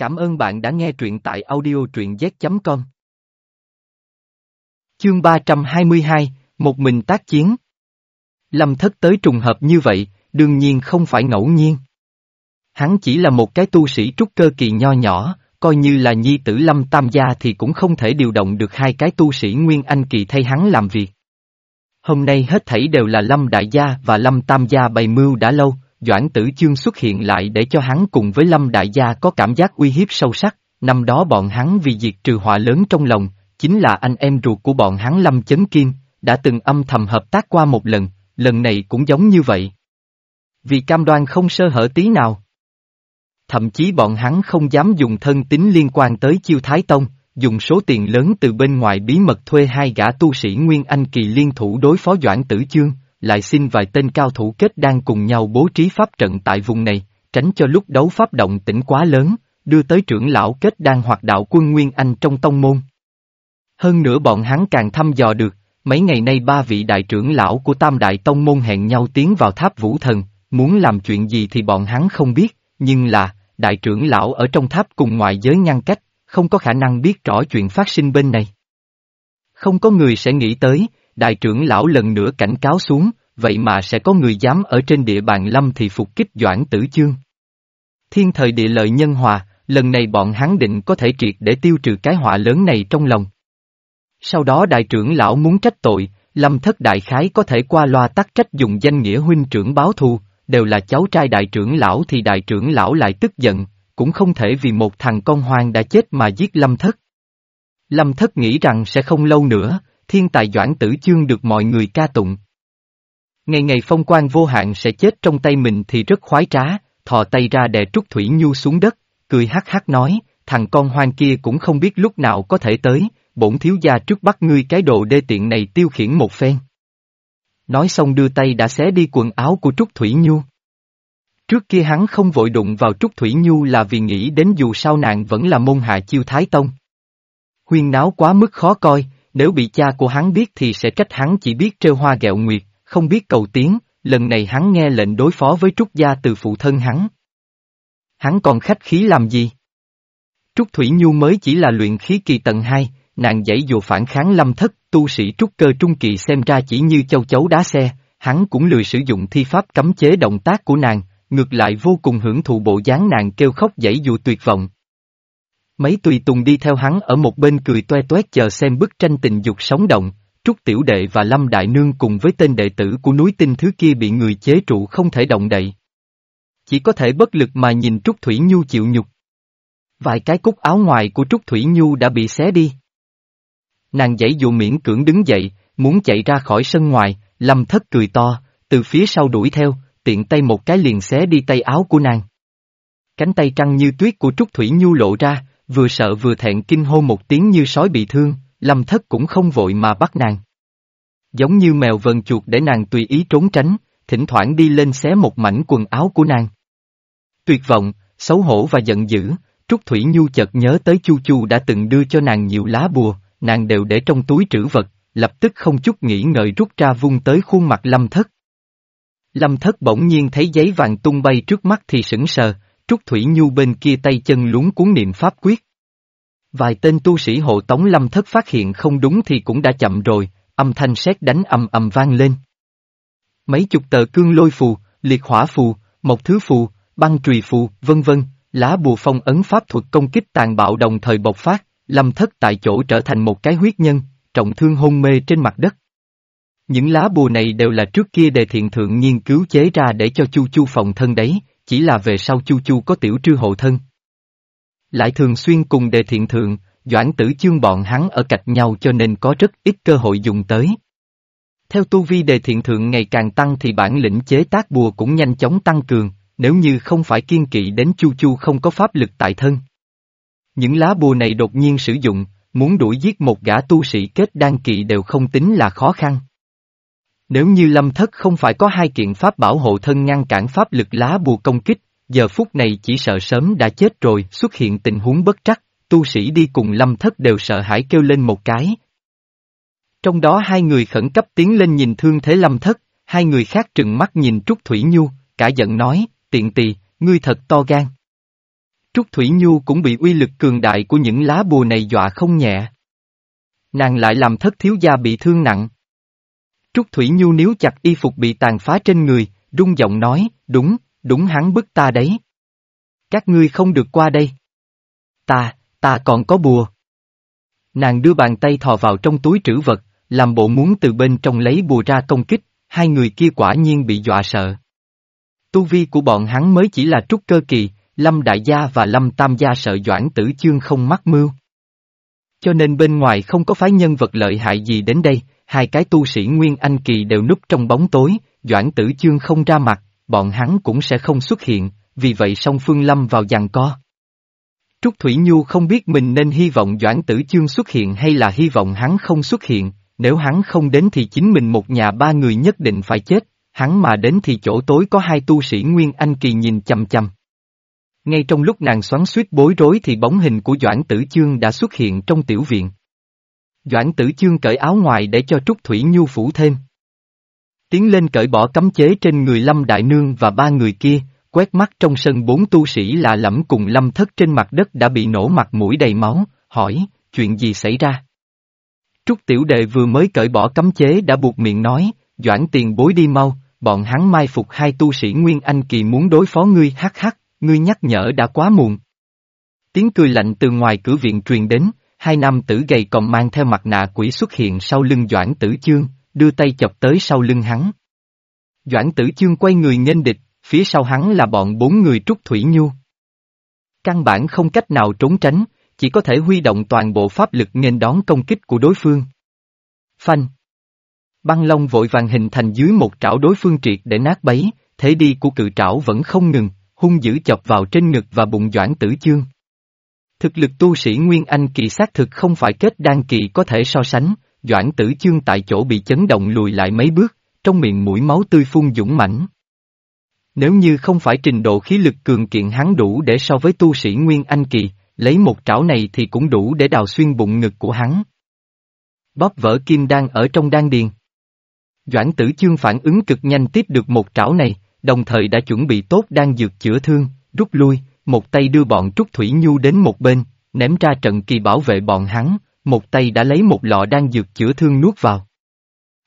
Cảm ơn bạn đã nghe truyện tại audio truyện z.com. Chương 322, Một mình tác chiến. Lâm thất tới trùng hợp như vậy, đương nhiên không phải ngẫu nhiên. Hắn chỉ là một cái tu sĩ trúc cơ kỳ nho nhỏ, coi như là nhi tử Lâm Tam Gia thì cũng không thể điều động được hai cái tu sĩ Nguyên Anh kỳ thay hắn làm việc. Hôm nay hết thảy đều là Lâm Đại Gia và Lâm Tam Gia bày mưu đã lâu, Doãn Tử Chương xuất hiện lại để cho hắn cùng với Lâm Đại Gia có cảm giác uy hiếp sâu sắc, năm đó bọn hắn vì diệt trừ họa lớn trong lòng, chính là anh em ruột của bọn hắn Lâm Chấn Kim, đã từng âm thầm hợp tác qua một lần, lần này cũng giống như vậy. Vì cam đoan không sơ hở tí nào. Thậm chí bọn hắn không dám dùng thân tính liên quan tới chiêu Thái Tông, dùng số tiền lớn từ bên ngoài bí mật thuê hai gã tu sĩ Nguyên Anh kỳ liên thủ đối phó Doãn Tử Chương, lại xin vài tên cao thủ kết đang cùng nhau bố trí pháp trận tại vùng này, tránh cho lúc đấu pháp động tĩnh quá lớn, đưa tới trưởng lão kết đan hoặc đạo quân Nguyên Anh trong tông môn. Hơn nữa bọn hắn càng thăm dò được, mấy ngày nay ba vị đại trưởng lão của tam đại tông môn hẹn nhau tiến vào tháp vũ thần, muốn làm chuyện gì thì bọn hắn không biết, nhưng là, đại trưởng lão ở trong tháp cùng ngoại giới ngăn cách, không có khả năng biết rõ chuyện phát sinh bên này. Không có người sẽ nghĩ tới, đại trưởng lão lần nữa cảnh cáo xuống, vậy mà sẽ có người dám ở trên địa bàn lâm thì phục kích doãn tử chương. Thiên thời địa lợi nhân hòa, lần này bọn hắn định có thể triệt để tiêu trừ cái họa lớn này trong lòng. Sau đó đại trưởng lão muốn trách tội, lâm thất đại khái có thể qua loa tắc trách dùng danh nghĩa huynh trưởng báo thù, đều là cháu trai đại trưởng lão thì đại trưởng lão lại tức giận, cũng không thể vì một thằng con hoang đã chết mà giết lâm thất. Lâm thất nghĩ rằng sẽ không lâu nữa, thiên tài doãn tử chương được mọi người ca tụng. Ngày ngày phong quan vô hạn sẽ chết trong tay mình thì rất khoái trá, thò tay ra đè Trúc Thủy Nhu xuống đất, cười hắc hắc nói, thằng con hoang kia cũng không biết lúc nào có thể tới, bổn thiếu gia trước bắt ngươi cái đồ đê tiện này tiêu khiển một phen. Nói xong đưa tay đã xé đi quần áo của Trúc Thủy Nhu. Trước kia hắn không vội đụng vào Trúc Thủy Nhu là vì nghĩ đến dù sao nàng vẫn là môn hạ chiêu Thái Tông. Huyên náo quá mức khó coi, nếu bị cha của hắn biết thì sẽ trách hắn chỉ biết trêu hoa gẹo nguyệt, không biết cầu tiến, lần này hắn nghe lệnh đối phó với Trúc Gia từ phụ thân hắn. Hắn còn khách khí làm gì? Trúc Thủy Nhu mới chỉ là luyện khí kỳ tầng 2, nàng dãy dù phản kháng lâm thất, tu sĩ trúc cơ trung kỳ xem ra chỉ như châu chấu đá xe, hắn cũng lười sử dụng thi pháp cấm chế động tác của nàng, ngược lại vô cùng hưởng thụ bộ dáng nàng kêu khóc dãy dù tuyệt vọng. Mấy tùy tùng đi theo hắn ở một bên cười toe toét chờ xem bức tranh tình dục sống động, Trúc Tiểu Đệ và Lâm Đại Nương cùng với tên đệ tử của núi tinh thứ kia bị người chế trụ không thể động đậy. Chỉ có thể bất lực mà nhìn Trúc Thủy Nhu chịu nhục. Vài cái cúc áo ngoài của Trúc Thủy Nhu đã bị xé đi. Nàng dãy dụ miễn cưỡng đứng dậy, muốn chạy ra khỏi sân ngoài, Lâm Thất cười to, từ phía sau đuổi theo, tiện tay một cái liền xé đi tay áo của nàng. Cánh tay trăng như tuyết của Trúc Thủy Nhu lộ ra, vừa sợ vừa thẹn kinh hô một tiếng như sói bị thương, lâm thất cũng không vội mà bắt nàng. Giống như mèo vần chuột để nàng tùy ý trốn tránh, thỉnh thoảng đi lên xé một mảnh quần áo của nàng. Tuyệt vọng, xấu hổ và giận dữ, Trúc Thủy Nhu chợt nhớ tới Chu Chu đã từng đưa cho nàng nhiều lá bùa, nàng đều để trong túi trữ vật, lập tức không chút nghĩ ngợi rút ra vung tới khuôn mặt lâm thất. Lâm thất bỗng nhiên thấy giấy vàng tung bay trước mắt thì sững sờ, Trúc Thủy Nhu bên kia tay chân luống cuốn niệm pháp quyết. Vài tên tu sĩ hộ tống lâm thất phát hiện không đúng thì cũng đã chậm rồi, âm thanh sét đánh ầm ầm vang lên. Mấy chục tờ cương lôi phù, liệt hỏa phù, một thứ phù, băng trùy phù, vân vân, lá bùa phong ấn pháp thuật công kích tàn bạo đồng thời bộc phát, lâm thất tại chỗ trở thành một cái huyết nhân, trọng thương hôn mê trên mặt đất. Những lá bùa này đều là trước kia đề thiện thượng nghiên cứu chế ra để cho chu chu phòng thân đấy, chỉ là về sau chu chu có tiểu trư hộ thân. Lại thường xuyên cùng đề thiện thượng, doãn tử chương bọn hắn ở cạnh nhau cho nên có rất ít cơ hội dùng tới. Theo tu vi đề thiện thượng ngày càng tăng thì bản lĩnh chế tác bùa cũng nhanh chóng tăng cường, nếu như không phải kiên kỵ đến chu chu không có pháp lực tại thân. Những lá bùa này đột nhiên sử dụng, muốn đuổi giết một gã tu sĩ kết đan kỵ đều không tính là khó khăn. Nếu như lâm thất không phải có hai kiện pháp bảo hộ thân ngăn cản pháp lực lá bùa công kích, giờ phút này chỉ sợ sớm đã chết rồi, xuất hiện tình huống bất trắc, tu sĩ đi cùng lâm thất đều sợ hãi kêu lên một cái. Trong đó hai người khẩn cấp tiến lên nhìn thương thế lâm thất, hai người khác trừng mắt nhìn Trúc Thủy Nhu, cả giận nói, tiện tỳ, ngươi thật to gan. Trúc Thủy Nhu cũng bị uy lực cường đại của những lá bùa này dọa không nhẹ. Nàng lại làm thất thiếu gia bị thương nặng. Trúc Thủy Nhu níu chặt y phục bị tàn phá trên người, rung giọng nói, đúng, đúng hắn bức ta đấy. Các ngươi không được qua đây. Ta, ta còn có bùa. Nàng đưa bàn tay thò vào trong túi trữ vật, làm bộ muốn từ bên trong lấy bùa ra công kích, hai người kia quả nhiên bị dọa sợ. Tu vi của bọn hắn mới chỉ là trúc cơ kỳ, Lâm Đại Gia và Lâm Tam Gia sợ Doãn Tử Chương không mắc mưu. Cho nên bên ngoài không có phái nhân vật lợi hại gì đến đây, hai cái tu sĩ Nguyên Anh Kỳ đều núp trong bóng tối, Doãn Tử Chương không ra mặt, bọn hắn cũng sẽ không xuất hiện, vì vậy song Phương Lâm vào giằng co. Trúc Thủy Nhu không biết mình nên hy vọng Doãn Tử Chương xuất hiện hay là hy vọng hắn không xuất hiện, nếu hắn không đến thì chính mình một nhà ba người nhất định phải chết, hắn mà đến thì chỗ tối có hai tu sĩ Nguyên Anh Kỳ nhìn chằm chằm. Ngay trong lúc nàng xoắn suýt bối rối thì bóng hình của Doãn Tử Chương đã xuất hiện trong tiểu viện. Doãn Tử Chương cởi áo ngoài để cho Trúc Thủy Nhu phủ thêm. Tiến lên cởi bỏ cấm chế trên người Lâm Đại Nương và ba người kia, quét mắt trong sân bốn tu sĩ là lẫm cùng Lâm Thất trên mặt đất đã bị nổ mặt mũi đầy máu, hỏi, chuyện gì xảy ra? Trúc Tiểu Đệ vừa mới cởi bỏ cấm chế đã buộc miệng nói, Doãn tiền bối đi mau, bọn hắn mai phục hai tu sĩ Nguyên Anh Kỳ muốn đối phó ngươi hắc hắc, ngươi nhắc nhở đã quá muộn. Tiếng cười lạnh từ ngoài cửa viện truyền đến, hai nam tử gầy còn mang theo mặt nạ quỷ xuất hiện sau lưng Doãn Tử Chương, đưa tay chọc tới sau lưng hắn. Doãn Tử Chương quay người nghênh địch, phía sau hắn là bọn bốn người Trúc Thủy Nhu. Căn bản không cách nào trốn tránh, chỉ có thể huy động toàn bộ pháp lực nghênh đón công kích của đối phương. Phanh. Băng Long vội vàng hình thành dưới một trảo đối phương triệt để nát bấy, thế đi của cự trảo vẫn không ngừng, hung dữ chọc vào trên ngực và bụng Doãn Tử Chương. Thực lực tu sĩ Nguyên Anh kỳ xác thực không phải kết đan kỳ có thể so sánh, Doãn Tử Chương tại chỗ bị chấn động lùi lại mấy bước, trong miệng mũi máu tươi phun dũng mãnh. Nếu như không phải trình độ khí lực cường kiện hắn đủ để so với tu sĩ Nguyên Anh kỳ, lấy một trảo này thì cũng đủ để đào xuyên bụng ngực của hắn. Bóp vỡ kim đan ở trong đan điền. Doãn tử chương phản ứng cực nhanh tiếp được một trảo này, đồng thời đã chuẩn bị tốt đang dược chữa thương, rút lui, một tay đưa bọn Trúc Thủy Nhu đến một bên, ném ra trận kỳ bảo vệ bọn hắn, một tay đã lấy một lọ đang dược chữa thương nuốt vào.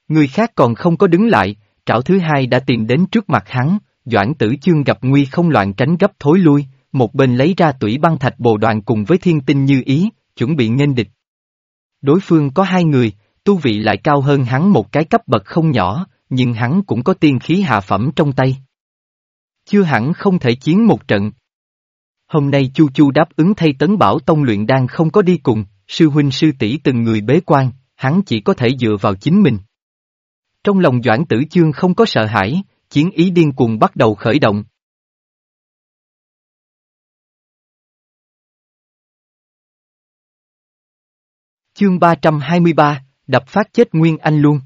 Người khác còn không có đứng lại, trảo thứ hai đã tìm đến trước mặt hắn, Doãn tử chương gặp nguy không loạn tránh gấp thối lui, một bên lấy ra tủy băng thạch bồ đoạn cùng với thiên tinh như ý, chuẩn bị nghênh địch. Đối phương có hai người, tu vị lại cao hơn hắn một cái cấp bậc không nhỏ, nhưng hắn cũng có tiên khí hạ phẩm trong tay. Chưa hẳn không thể chiến một trận. Hôm nay Chu Chu đáp ứng thay tấn bảo tông luyện đan không có đi cùng, sư huynh sư tỷ từng người bế quan, hắn chỉ có thể dựa vào chính mình. Trong lòng Doãn Tử Chương không có sợ hãi, chiến ý điên cuồng bắt đầu khởi động. Chương 323, đập phát chết Nguyên Anh luôn.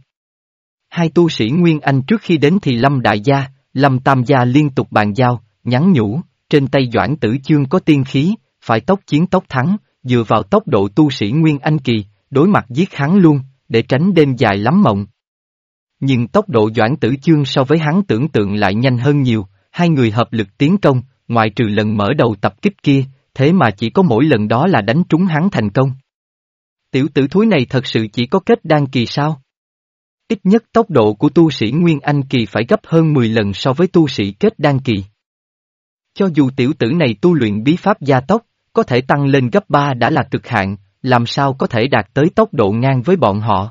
Hai tu sĩ Nguyên Anh trước khi đến thì Lâm Đại Gia, Lâm Tam Gia liên tục bàn giao, nhắn nhủ, trên tay Doãn Tử Chương có tiên khí, phải tốc chiến tốc thắng, dựa vào tốc độ tu sĩ Nguyên Anh Kỳ, đối mặt giết hắn luôn, để tránh đêm dài lắm mộng. Nhưng tốc độ Doãn Tử Chương so với hắn tưởng tượng lại nhanh hơn nhiều, hai người hợp lực tiến công, ngoại trừ lần mở đầu tập kích kia, thế mà chỉ có mỗi lần đó là đánh trúng hắn thành công. Tiểu tử thúi này thật sự chỉ có kết đan kỳ sao? Ít nhất tốc độ của tu sĩ Nguyên Anh kỳ phải gấp hơn 10 lần so với tu sĩ kết đan kỳ. Cho dù tiểu tử này tu luyện bí pháp gia tốc, có thể tăng lên gấp 3 đã là cực hạn, làm sao có thể đạt tới tốc độ ngang với bọn họ.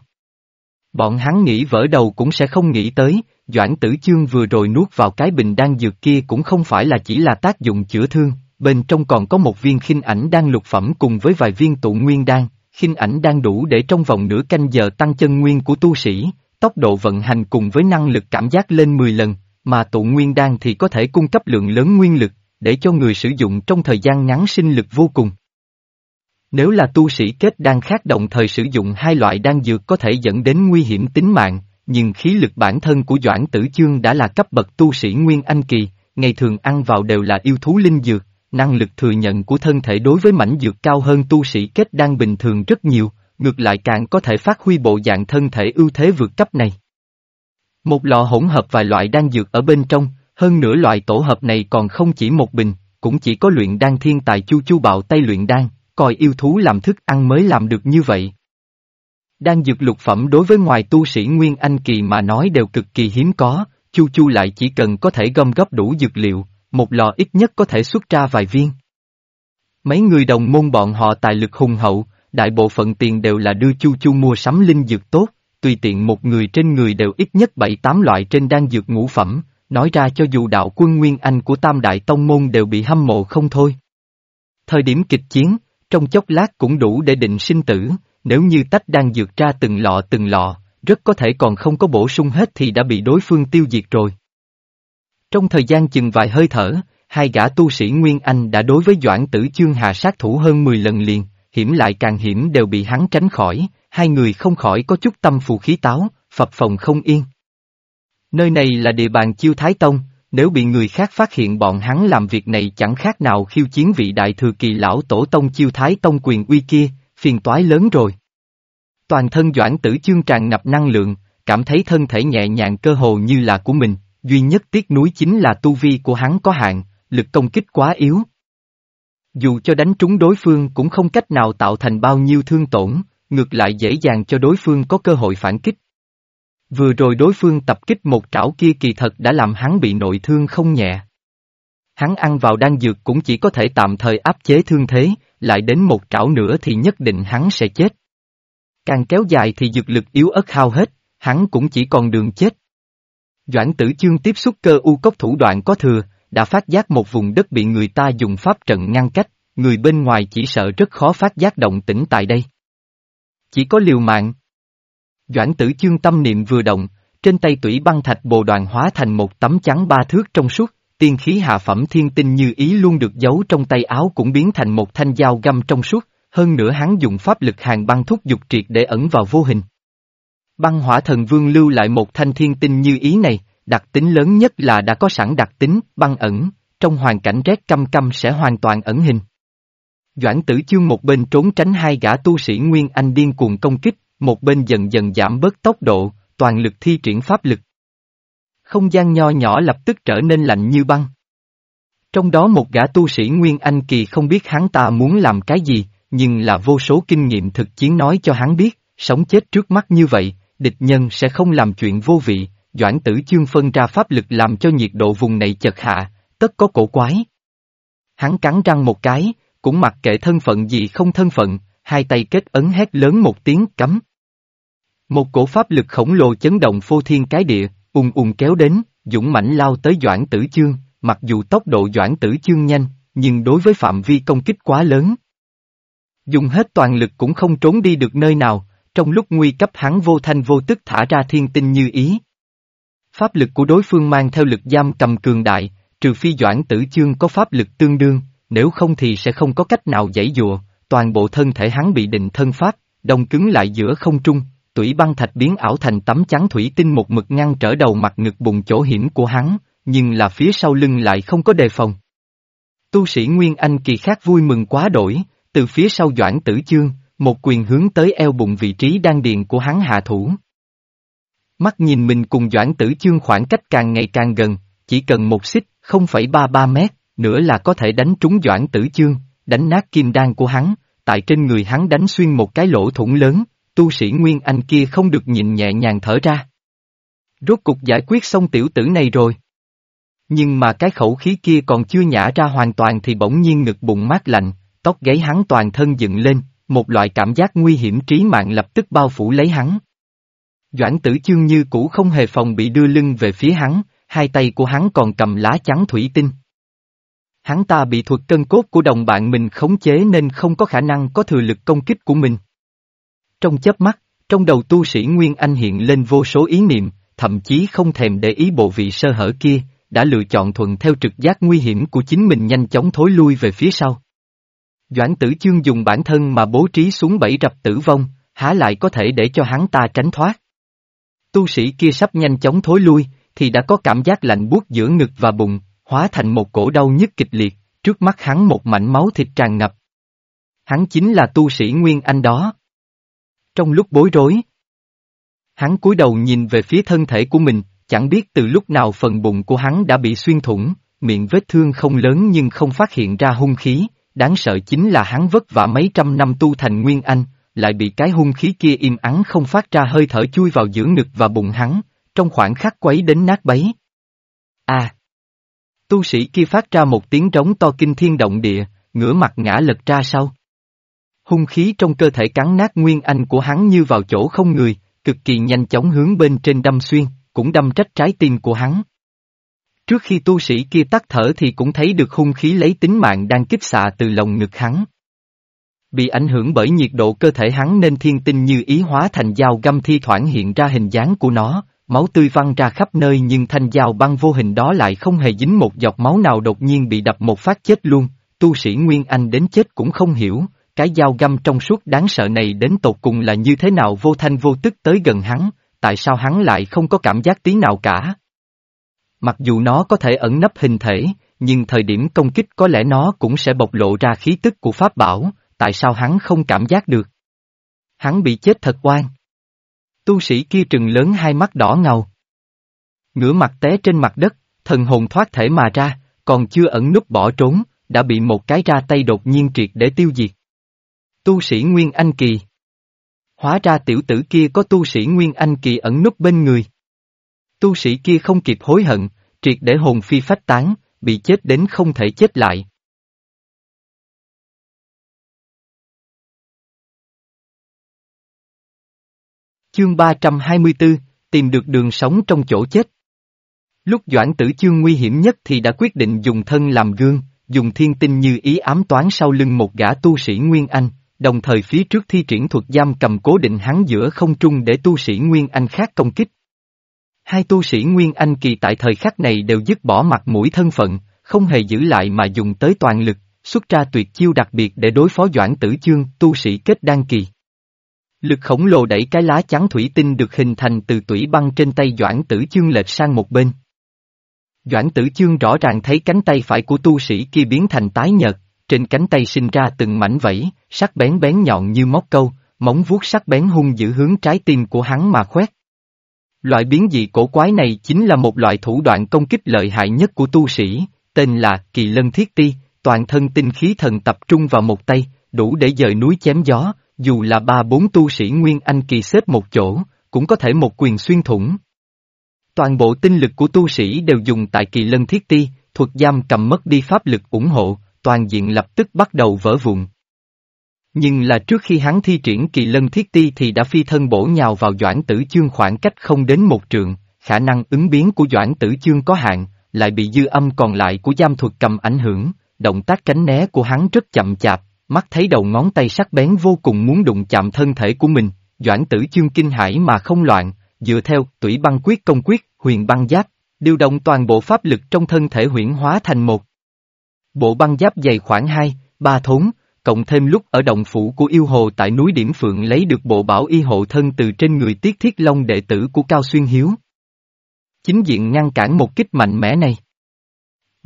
Bọn hắn nghĩ vỡ đầu cũng sẽ không nghĩ tới, Doãn Tử Chương vừa rồi nuốt vào cái bình đan dược kia cũng không phải là chỉ là tác dụng chữa thương, bên trong còn có một viên khinh ảnh đan lục phẩm cùng với vài viên tụ nguyên đan, khinh ảnh đang đủ để trong vòng nửa canh giờ tăng chân nguyên của tu sĩ, tốc độ vận hành cùng với năng lực cảm giác lên 10 lần, mà tụ nguyên đan thì có thể cung cấp lượng lớn nguyên lực, để cho người sử dụng trong thời gian ngắn sinh lực vô cùng. Nếu là tu sĩ kết đan khác động thời sử dụng hai loại đan dược có thể dẫn đến nguy hiểm tính mạng, nhưng khí lực bản thân của Doãn Tử Chương đã là cấp bậc tu sĩ Nguyên Anh Kỳ, ngày thường ăn vào đều là yêu thú linh dược, năng lực thừa nhận của thân thể đối với mảnh dược cao hơn tu sĩ kết đan bình thường rất nhiều, ngược lại càng có thể phát huy bộ dạng thân thể ưu thế vượt cấp này. Một lọ hỗn hợp vài loại đan dược ở bên trong, hơn nữa loại tổ hợp này còn không chỉ một bình, cũng chỉ có luyện đan thiên tài chu chu bạo tay luyện đan, coi yêu thú làm thức ăn mới làm được như vậy. Đan dược lục phẩm đối với ngoài tu sĩ Nguyên Anh Kỳ mà nói đều cực kỳ hiếm có, Chu Chu lại chỉ cần có thể gom góp đủ dược liệu, một lò ít nhất có thể xuất ra vài viên. Mấy người đồng môn bọn họ tài lực hùng hậu, đại bộ phận tiền đều là đưa Chu Chu mua sắm linh dược tốt, tùy tiện một người trên người đều ít nhất 7-8 loại trên đan dược ngũ phẩm, nói ra cho dù đạo quân Nguyên Anh của Tam Đại Tông Môn đều bị hâm mộ không thôi. Thời điểm kịch chiến, trong chốc lát cũng đủ để định sinh tử, nếu như tách đang dược ra từng lọ từng lọ, rất có thể còn không có bổ sung hết thì đã bị đối phương tiêu diệt rồi. Trong thời gian chừng vài hơi thở, hai gã tu sĩ Nguyên Anh đã đối với Doãn Tử Chương hạ sát thủ hơn 10 lần liền, hiểm lại càng hiểm đều bị hắn tránh khỏi, hai người không khỏi có chút tâm phù khí táo, phập phòng không yên. Nơi này là địa bàn chiêu Thái Tông, nếu bị người khác phát hiện bọn hắn làm việc này chẳng khác nào khiêu chiến vị đại thừa kỳ lão tổ tông chiêu Thái Tông quyền uy kia, phiền toái lớn rồi. Toàn thân Doãn Tử Chương tràn ngập năng lượng, cảm thấy thân thể nhẹ nhàng cơ hồ như là của mình, duy nhất tiếc núi chính là tu vi của hắn có hạn, lực công kích quá yếu. Dù cho đánh trúng đối phương cũng không cách nào tạo thành bao nhiêu thương tổn, ngược lại dễ dàng cho đối phương có cơ hội phản kích. Vừa rồi đối phương tập kích một trảo kia kỳ thật đã làm hắn bị nội thương không nhẹ. Hắn ăn vào đan dược cũng chỉ có thể tạm thời áp chế thương thế, lại đến một trảo nữa thì nhất định hắn sẽ chết. Càng kéo dài thì dược lực yếu ớt hao hết, hắn cũng chỉ còn đường chết. Doãn tử chương tiếp xúc cơ u cốc thủ đoạn có thừa, đã phát giác một vùng đất bị người ta dùng pháp trận ngăn cách, người bên ngoài chỉ sợ rất khó phát giác động tĩnh tại đây. Chỉ có liều mạng. Doãn tử chương tâm niệm vừa động, trên tay tủy băng thạch bồ đoàn hóa thành một tấm trắng ba thước trong suốt, tiên khí hạ phẩm thiên tinh như ý luôn được giấu trong tay áo cũng biến thành một thanh dao găm trong suốt, hơn nữa hắn dùng pháp lực hàng băng thúc dục triệt để ẩn vào vô hình. Băng hỏa thần vương lưu lại một thanh thiên tinh như ý này, đặc tính lớn nhất là đã có sẵn đặc tính, băng ẩn, trong hoàn cảnh rét căm căm sẽ hoàn toàn ẩn hình. Doãn tử chương một bên trốn tránh hai gã tu sĩ Nguyên Anh điên cuồng công kích, một bên dần dần giảm bớt tốc độ, toàn lực thi triển pháp lực. Không gian nho nhỏ lập tức trở nên lạnh như băng. Trong đó một gã tu sĩ Nguyên Anh kỳ không biết hắn ta muốn làm cái gì, nhưng là vô số kinh nghiệm thực chiến nói cho hắn biết, sống chết trước mắt như vậy, địch nhân sẽ không làm chuyện vô vị, Doãn tử chương phân ra pháp lực làm cho nhiệt độ vùng này chật hạ, tất có cổ quái. Hắn cắn răng một cái, cũng mặc kệ thân phận gì không thân phận, hai tay kết ấn hét lớn một tiếng cấm. Một cổ pháp lực khổng lồ chấn động phô thiên cái địa, ùng ùng kéo đến, dũng mãnh lao tới Doãn Tử Chương, mặc dù tốc độ Doãn Tử Chương nhanh, nhưng đối với phạm vi công kích quá lớn. Dùng hết toàn lực cũng không trốn đi được nơi nào, trong lúc nguy cấp hắn vô thanh vô tức thả ra thiên tinh như ý. Pháp lực của đối phương mang theo lực giam cầm cường đại, trừ phi Doãn Tử Chương có pháp lực tương đương, nếu không thì sẽ không có cách nào giải dụa, toàn bộ thân thể hắn bị định thân pháp, đông cứng lại giữa không trung, tủy băng thạch biến ảo thành tấm chắn thủy tinh một mực ngăn trở đầu mặt ngực bùng chỗ hiểm của hắn, nhưng là phía sau lưng lại không có đề phòng. Tu sĩ Nguyên Anh kỳ khác vui mừng quá đổi, từ phía sau Doãn Tử Chương, một quyền hướng tới eo bụng vị trí đan điền của hắn hạ thủ. Mắt nhìn mình cùng Doãn Tử Chương khoảng cách càng ngày càng gần, chỉ cần một xích, 0,33 mét, nữa là có thể đánh trúng Doãn Tử Chương, đánh nát kim đan của hắn, tại trên người hắn đánh xuyên một cái lỗ thủng lớn, tu sĩ Nguyên Anh kia không được nhịn nhẹ nhàng thở ra. Rốt cục giải quyết xong tiểu tử này rồi. Nhưng mà cái khẩu khí kia còn chưa nhả ra hoàn toàn thì bỗng nhiên ngực bụng mát lạnh, tóc gáy hắn toàn thân dựng lên, một loại cảm giác nguy hiểm trí mạng lập tức bao phủ lấy hắn. Doãn tử chương như cũ không hề phòng bị đưa lưng về phía hắn, hai tay của hắn còn cầm lá trắng thủy tinh. Hắn ta bị thuật cân cốt của đồng bạn mình khống chế nên không có khả năng có thừa lực công kích của mình. Trong chớp mắt, trong đầu tu sĩ Nguyên Anh hiện lên vô số ý niệm, thậm chí không thèm để ý bộ vị sơ hở kia, đã lựa chọn thuận theo trực giác nguy hiểm của chính mình nhanh chóng thối lui về phía sau. Doãn tử chương dùng bản thân mà bố trí xuống bẫy rập tử vong, há lại có thể để cho hắn ta tránh thoát. Tu sĩ kia sắp nhanh chóng thối lui, thì đã có cảm giác lạnh buốt giữa ngực và bụng, hóa thành một cổ đau nhức kịch liệt, trước mắt hắn một mảnh máu thịt tràn ngập. Hắn chính là tu sĩ Nguyên Anh đó. Trong lúc bối rối, hắn cúi đầu nhìn về phía thân thể của mình, chẳng biết từ lúc nào phần bụng của hắn đã bị xuyên thủng, miệng vết thương không lớn nhưng không phát hiện ra hung khí, đáng sợ chính là hắn vất vả mấy trăm năm tu thành Nguyên Anh, lại bị cái hung khí kia im ắng không phát ra hơi thở chui vào giữa ngực và bụng hắn, trong khoảng khắc quấy đến nát bấy. À! Tu sĩ kia phát ra một tiếng trống to kinh thiên động địa, ngửa mặt ngã lật ra sau. Hung khí trong cơ thể cắn nát nguyên anh của hắn như vào chỗ không người, cực kỳ nhanh chóng hướng bên trên đâm xuyên, cũng đâm trách trái tim của hắn. Trước khi tu sĩ kia tắt thở thì cũng thấy được hung khí lấy tính mạng đang kích xạ từ lồng ngực hắn. Bị ảnh hưởng bởi nhiệt độ cơ thể hắn nên thiên tinh như ý hóa thành dao găm thi thoảng hiện ra hình dáng của nó, máu tươi văng ra khắp nơi nhưng thanh dao băng vô hình đó lại không hề dính một giọt máu nào đột nhiên bị đập một phát chết luôn, tu sĩ Nguyên Anh đến chết cũng không hiểu, cái dao găm trong suốt đáng sợ này đến tột cùng là như thế nào vô thanh vô tức tới gần hắn, tại sao hắn lại không có cảm giác tí nào cả. Mặc dù nó có thể ẩn nấp hình thể, nhưng thời điểm công kích có lẽ nó cũng sẽ bộc lộ ra khí tức của pháp bảo, tại sao hắn không cảm giác được? Hắn bị chết thật oan. Tu sĩ kia trừng lớn hai mắt đỏ ngầu. Ngửa mặt té trên mặt đất, thần hồn thoát thể mà ra, còn chưa ẩn núp bỏ trốn, đã bị một cái ra tay đột nhiên triệt để tiêu diệt. Tu sĩ Nguyên Anh Kỳ Hóa ra tiểu tử kia có tu sĩ Nguyên Anh Kỳ ẩn núp bên người. Tu sĩ kia không kịp hối hận, triệt để hồn phi phách tán, bị chết đến không thể chết lại. Chương 324, tìm được đường sống trong chỗ chết. Lúc Doãn Tử Chương nguy hiểm nhất thì đã quyết định dùng thân làm gương, dùng thiên tinh như ý ám toán sau lưng một gã tu sĩ Nguyên Anh, đồng thời phía trước thi triển thuật giam cầm cố định hắn giữa không trung để tu sĩ Nguyên Anh khác công kích. Hai tu sĩ Nguyên Anh kỳ tại thời khắc này đều dứt bỏ mặt mũi thân phận, không hề giữ lại mà dùng tới toàn lực, xuất ra tuyệt chiêu đặc biệt để đối phó Doãn Tử Chương, tu sĩ kết đan kỳ. Lực khổng lồ đẩy cái lá chắn thủy tinh được hình thành từ tủy băng trên tay Doãn Tử Chương lệch sang một bên. Doãn Tử Chương rõ ràng thấy cánh tay phải của tu sĩ kia biến thành tái nhợt, trên cánh tay sinh ra từng mảnh vẫy, sắc bén bén nhọn như móc câu, móng vuốt sắc bén hung giữ hướng trái tim của hắn mà khoét. Loại biến dị cổ quái này chính là một loại thủ đoạn công kích lợi hại nhất của tu sĩ, tên là kỳ lân thiết ti, toàn thân tinh khí thần tập trung vào một tay, đủ để dời núi chém gió, dù là ba bốn tu sĩ Nguyên Anh kỳ xếp một chỗ, cũng có thể một quyền xuyên thủng. Toàn bộ tinh lực của tu sĩ đều dùng tại kỳ lân thiết ti, thuật giam cầm mất đi pháp lực ủng hộ, toàn diện lập tức bắt đầu vỡ vụn. Nhưng là trước khi hắn thi triển kỳ lân thiết ti thì đã phi thân bổ nhào vào Doãn Tử Chương khoảng cách không đến một trượng, khả năng ứng biến của Doãn Tử Chương có hạn, lại bị dư âm còn lại của giam thuật cầm ảnh hưởng, động tác tránh né của hắn rất chậm chạp, mắt thấy đầu ngón tay sắc bén vô cùng muốn đụng chạm thân thể của mình, Doãn Tử Chương kinh hãi mà không loạn, dựa theo tủy băng quyết công quyết, huyền băng giáp, điều động toàn bộ pháp lực trong thân thể huyển hóa thành một. Bộ băng giáp dày khoảng 2, 3 thốn, cộng thêm lúc ở động phủ của yêu hồ tại núi Điểm Phượng lấy được bộ bảo y hộ thân từ trên người Tiết Thiết Long đệ tử của Cao Xuyên Hiếu. Chính diện ngăn cản một kích mạnh mẽ này.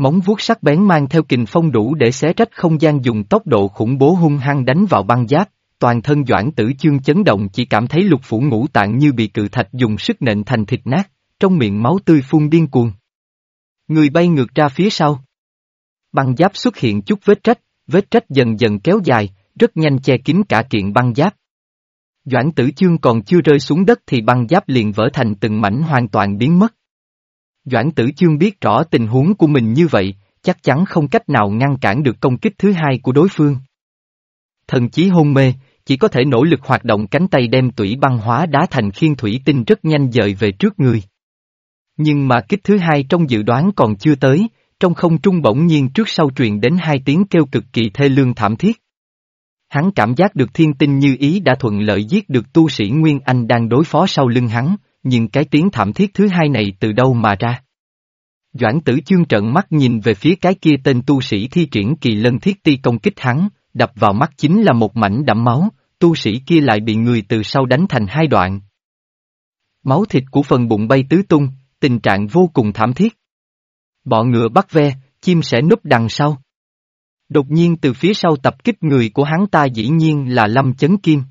Móng vuốt sắc bén mang theo kình phong đủ để xé rách không gian dùng tốc độ khủng bố hung hăng đánh vào băng giáp, toàn thân doãn tử chương chấn động chỉ cảm thấy lục phủ ngũ tạng như bị cự thạch dùng sức nện thành thịt nát, trong miệng máu tươi phun điên cuồng. Người bay ngược ra phía sau. Băng giáp xuất hiện chút vết rách, vết rách dần dần kéo dài, rất nhanh che kín cả kiện băng giáp. Doãn tử chương còn chưa rơi xuống đất thì băng giáp liền vỡ thành từng mảnh hoàn toàn biến mất. Doãn tử chương biết rõ tình huống của mình như vậy, chắc chắn không cách nào ngăn cản được công kích thứ hai của đối phương. Thần chí hôn mê, chỉ có thể nỗ lực hoạt động cánh tay đem tủy băng hóa đá thành khiên thủy tinh rất nhanh dời về trước người. Nhưng mà kích thứ hai trong dự đoán còn chưa tới, trong không trung bỗng nhiên trước sau truyền đến hai tiếng kêu cực kỳ thê lương thảm thiết. Hắn cảm giác được thiên tinh như ý đã thuận lợi giết được tu sĩ Nguyên Anh đang đối phó sau lưng hắn, nhưng cái tiếng thảm thiết thứ hai này từ đâu mà ra? Doãn tử chương trận mắt nhìn về phía cái kia tên tu sĩ thi triển kỳ lân thiết ti công kích hắn, đập vào mắt chính là một mảnh đẫm máu, tu sĩ kia lại bị người từ sau đánh thành hai đoạn. Máu thịt của phần bụng bay tứ tung, tình trạng vô cùng thảm thiết. Bọ ngựa bắt ve, chim sẽ núp đằng sau. Đột nhiên từ phía sau tập kích người của hắn ta dĩ nhiên là Lâm Chấn Kim.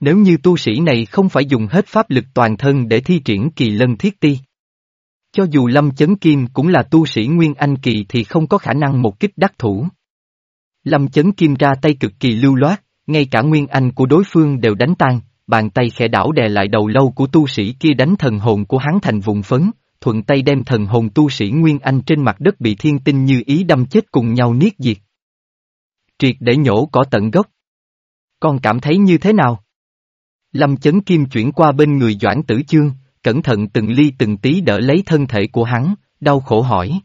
Nếu như tu sĩ này không phải dùng hết pháp lực toàn thân để thi triển kỳ lân thiết ti. Cho dù Lâm Chấn Kim cũng là tu sĩ Nguyên Anh Kỳ thì không có khả năng một kích đắc thủ. Lâm Chấn Kim ra tay cực kỳ lưu loát, ngay cả Nguyên Anh của đối phương đều đánh tan, bàn tay khẽ đảo đè lại đầu lâu của tu sĩ kia đánh thần hồn của hắn thành vùng phấn, thuận tay đem thần hồn tu sĩ Nguyên Anh trên mặt đất bị thiên tinh như ý đâm chết cùng nhau niết diệt. Triệt để nhổ cỏ tận gốc. Con cảm thấy như thế nào? Lâm chấn kim chuyển qua bên người Doãn Tử Chương, cẩn thận từng ly từng tí đỡ lấy thân thể của hắn, đau khổ hỏi.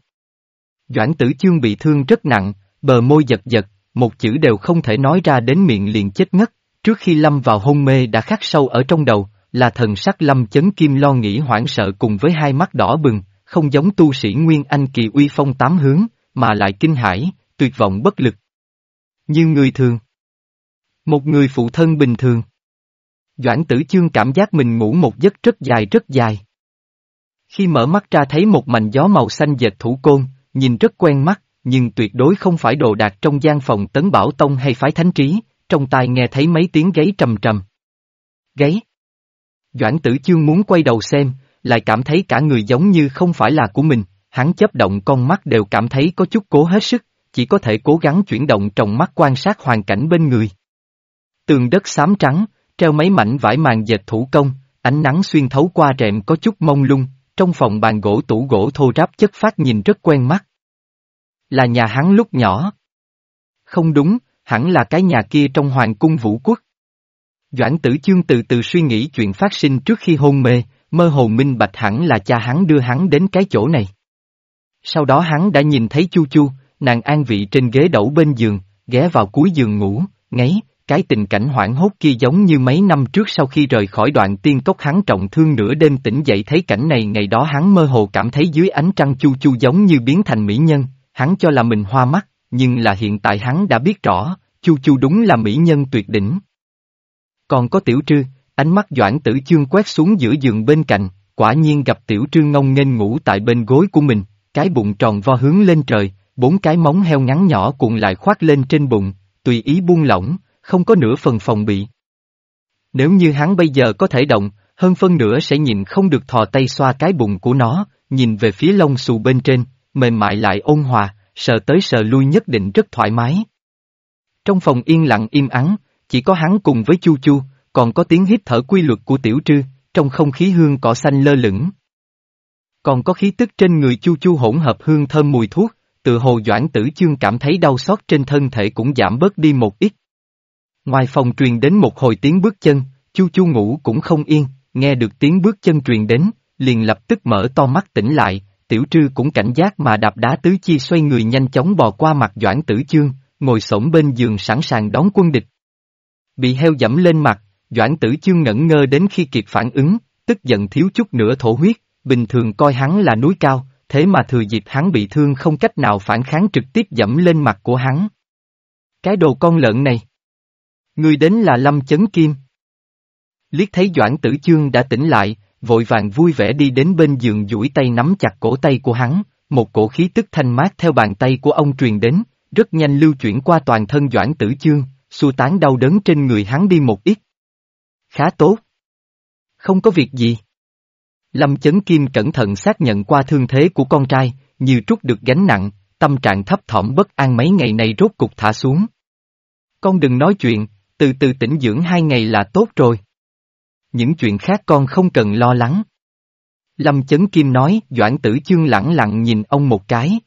Doãn Tử Chương bị thương rất nặng, bờ môi giật giật, một chữ đều không thể nói ra đến miệng liền chết ngất, trước khi lâm vào hôn mê đã khắc sâu ở trong đầu, là thần sắc lâm chấn kim lo nghĩ hoảng sợ cùng với hai mắt đỏ bừng, không giống tu sĩ Nguyên Anh kỳ uy phong tám hướng, mà lại kinh hãi, tuyệt vọng bất lực. Như người thường. Một người phụ thân bình thường. Doãn tử chương cảm giác mình ngủ một giấc rất dài rất dài. Khi mở mắt ra thấy một mảnh gió màu xanh dệt thủ côn, nhìn rất quen mắt, nhưng tuyệt đối không phải đồ đạc trong gian phòng tấn bảo tông hay phái thánh trí, trong tai nghe thấy mấy tiếng gáy trầm trầm. Gáy. Doãn tử chương muốn quay đầu xem, lại cảm thấy cả người giống như không phải là của mình, hắn chấp động con mắt đều cảm thấy có chút cố hết sức, chỉ có thể cố gắng chuyển động trong mắt quan sát hoàn cảnh bên người. Tường đất xám trắng, treo mấy mảnh vải màn dệt thủ công, ánh nắng xuyên thấu qua rèm có chút mông lung, trong phòng bàn gỗ tủ gỗ thô ráp chất phát nhìn rất quen mắt. Là nhà hắn lúc nhỏ. Không đúng, hẳn là cái nhà kia trong hoàng cung vũ quốc. Doãn tử chương từ từ suy nghĩ chuyện phát sinh trước khi hôn mê, mơ hồ minh bạch hẳn là cha hắn đưa hắn đến cái chỗ này. Sau đó hắn đã nhìn thấy Chu Chu, nàng an vị trên ghế đẩu bên giường, ghé vào cuối giường ngủ, ngáy, cái tình cảnh hoảng hốt kia giống như mấy năm trước sau khi rời khỏi đoạn tiên cốc hắn trọng thương nửa đêm tỉnh dậy thấy cảnh này ngày đó hắn mơ hồ cảm thấy dưới ánh trăng Chu Chu giống như biến thành mỹ nhân, hắn cho là mình hoa mắt, nhưng là hiện tại hắn đã biết rõ, Chu Chu đúng là mỹ nhân tuyệt đỉnh. Còn có tiểu trư, ánh mắt doãn tử chương quét xuống giữa giường bên cạnh, quả nhiên gặp tiểu trư ngông nghênh ngủ tại bên gối của mình, cái bụng tròn vo hướng lên trời, bốn cái móng heo ngắn nhỏ cuộn lại khoác lên trên bụng, tùy ý buông lỏng, không có nửa phần phòng bị. Nếu như hắn bây giờ có thể động, hơn phân nửa sẽ nhìn không được thò tay xoa cái bụng của nó, nhìn về phía lông xù bên trên, mềm mại lại ôn hòa, sờ tới sờ lui nhất định rất thoải mái. Trong phòng yên lặng im ắng, chỉ có hắn cùng với Chu Chu, còn có tiếng hít thở quy luật của tiểu trư, trong không khí hương cỏ xanh lơ lửng. Còn có khí tức trên người Chu Chu hỗn hợp hương thơm mùi thuốc, từ hồ doãn tử chương cảm thấy đau xót trên thân thể cũng giảm bớt đi một ít. Ngoài phòng truyền đến một hồi tiếng bước chân, Chu Chu ngủ cũng không yên, nghe được tiếng bước chân truyền đến, liền lập tức mở to mắt tỉnh lại, tiểu trư cũng cảnh giác mà đạp đá tứ chi xoay người nhanh chóng bò qua mặt doãn tử chương, ngồi sổng bên giường sẵn sàng đón quân địch. Bị heo dẫm lên mặt, doãn tử chương ngẩn ngơ đến khi kịp phản ứng, tức giận thiếu chút nữa thổ huyết, bình thường coi hắn là núi cao, thế mà thừa dịp hắn bị thương không cách nào phản kháng trực tiếp dẫm lên mặt của hắn. Cái đồ con lợn này. Người đến là Lâm Chấn Kim. Liếc thấy Doãn Tử Chương đã tỉnh lại, vội vàng vui vẻ đi đến bên giường duỗi tay nắm chặt cổ tay của hắn, một cổ khí tức thanh mát theo bàn tay của ông truyền đến, rất nhanh lưu chuyển qua toàn thân Doãn Tử Chương, xua tán đau đớn trên người hắn đi một ít. Khá tốt. Không có việc gì. Lâm Chấn Kim cẩn thận xác nhận qua thương thế của con trai, như trút được gánh nặng, tâm trạng thấp thỏm bất an mấy ngày này rốt cục thả xuống. Con đừng nói chuyện, từ từ tỉnh dưỡng hai ngày là tốt rồi. Những chuyện khác con không cần lo lắng. Lâm Chấn Kim nói, Doãn Tử Chương lẳng lặng nhìn ông một cái.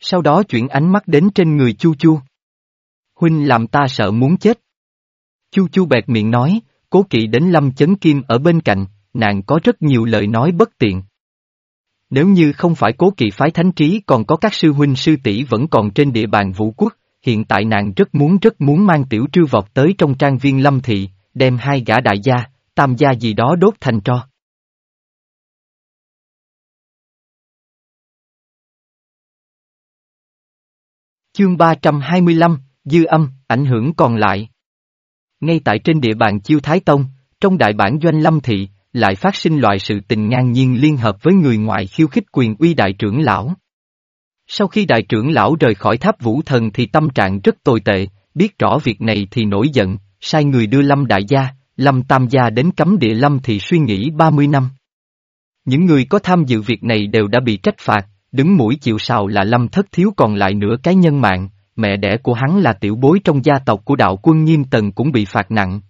Sau đó chuyển ánh mắt đến trên người Chu Chu. Huynh làm ta sợ muốn chết. Chu Chu bẹt miệng nói, cố kỵ đến Lâm Chấn Kim ở bên cạnh, nàng có rất nhiều lời nói bất tiện. Nếu như không phải cố kỵ phái thánh trí còn có các sư huynh sư tỷ vẫn còn trên địa bàn vũ quốc, hiện tại nàng rất muốn rất muốn mang tiểu trư vọt tới trong trang viên lâm thị, đem hai gã đại gia, tam gia gì đó đốt thành tro. Chương 325, Dư âm, ảnh hưởng còn lại. Ngay tại trên địa bàn Chiêu Thái Tông, trong đại bản doanh Lâm Thị, lại phát sinh loại sự tình ngang nhiên liên hợp với người ngoại khiêu khích quyền uy đại trưởng lão. Sau khi đại trưởng lão rời khỏi tháp vũ thần thì tâm trạng rất tồi tệ, biết rõ việc này thì nổi giận, sai người đưa Lâm đại gia, Lâm tam gia đến cấm địa Lâm thì suy nghĩ 30 năm. Những người có tham dự việc này đều đã bị trách phạt, đứng mũi chịu sào là lâm thất thiếu còn lại nửa cái nhân mạng, mẹ đẻ của hắn là tiểu bối trong gia tộc của đạo quân nghiêm tần cũng bị phạt nặng.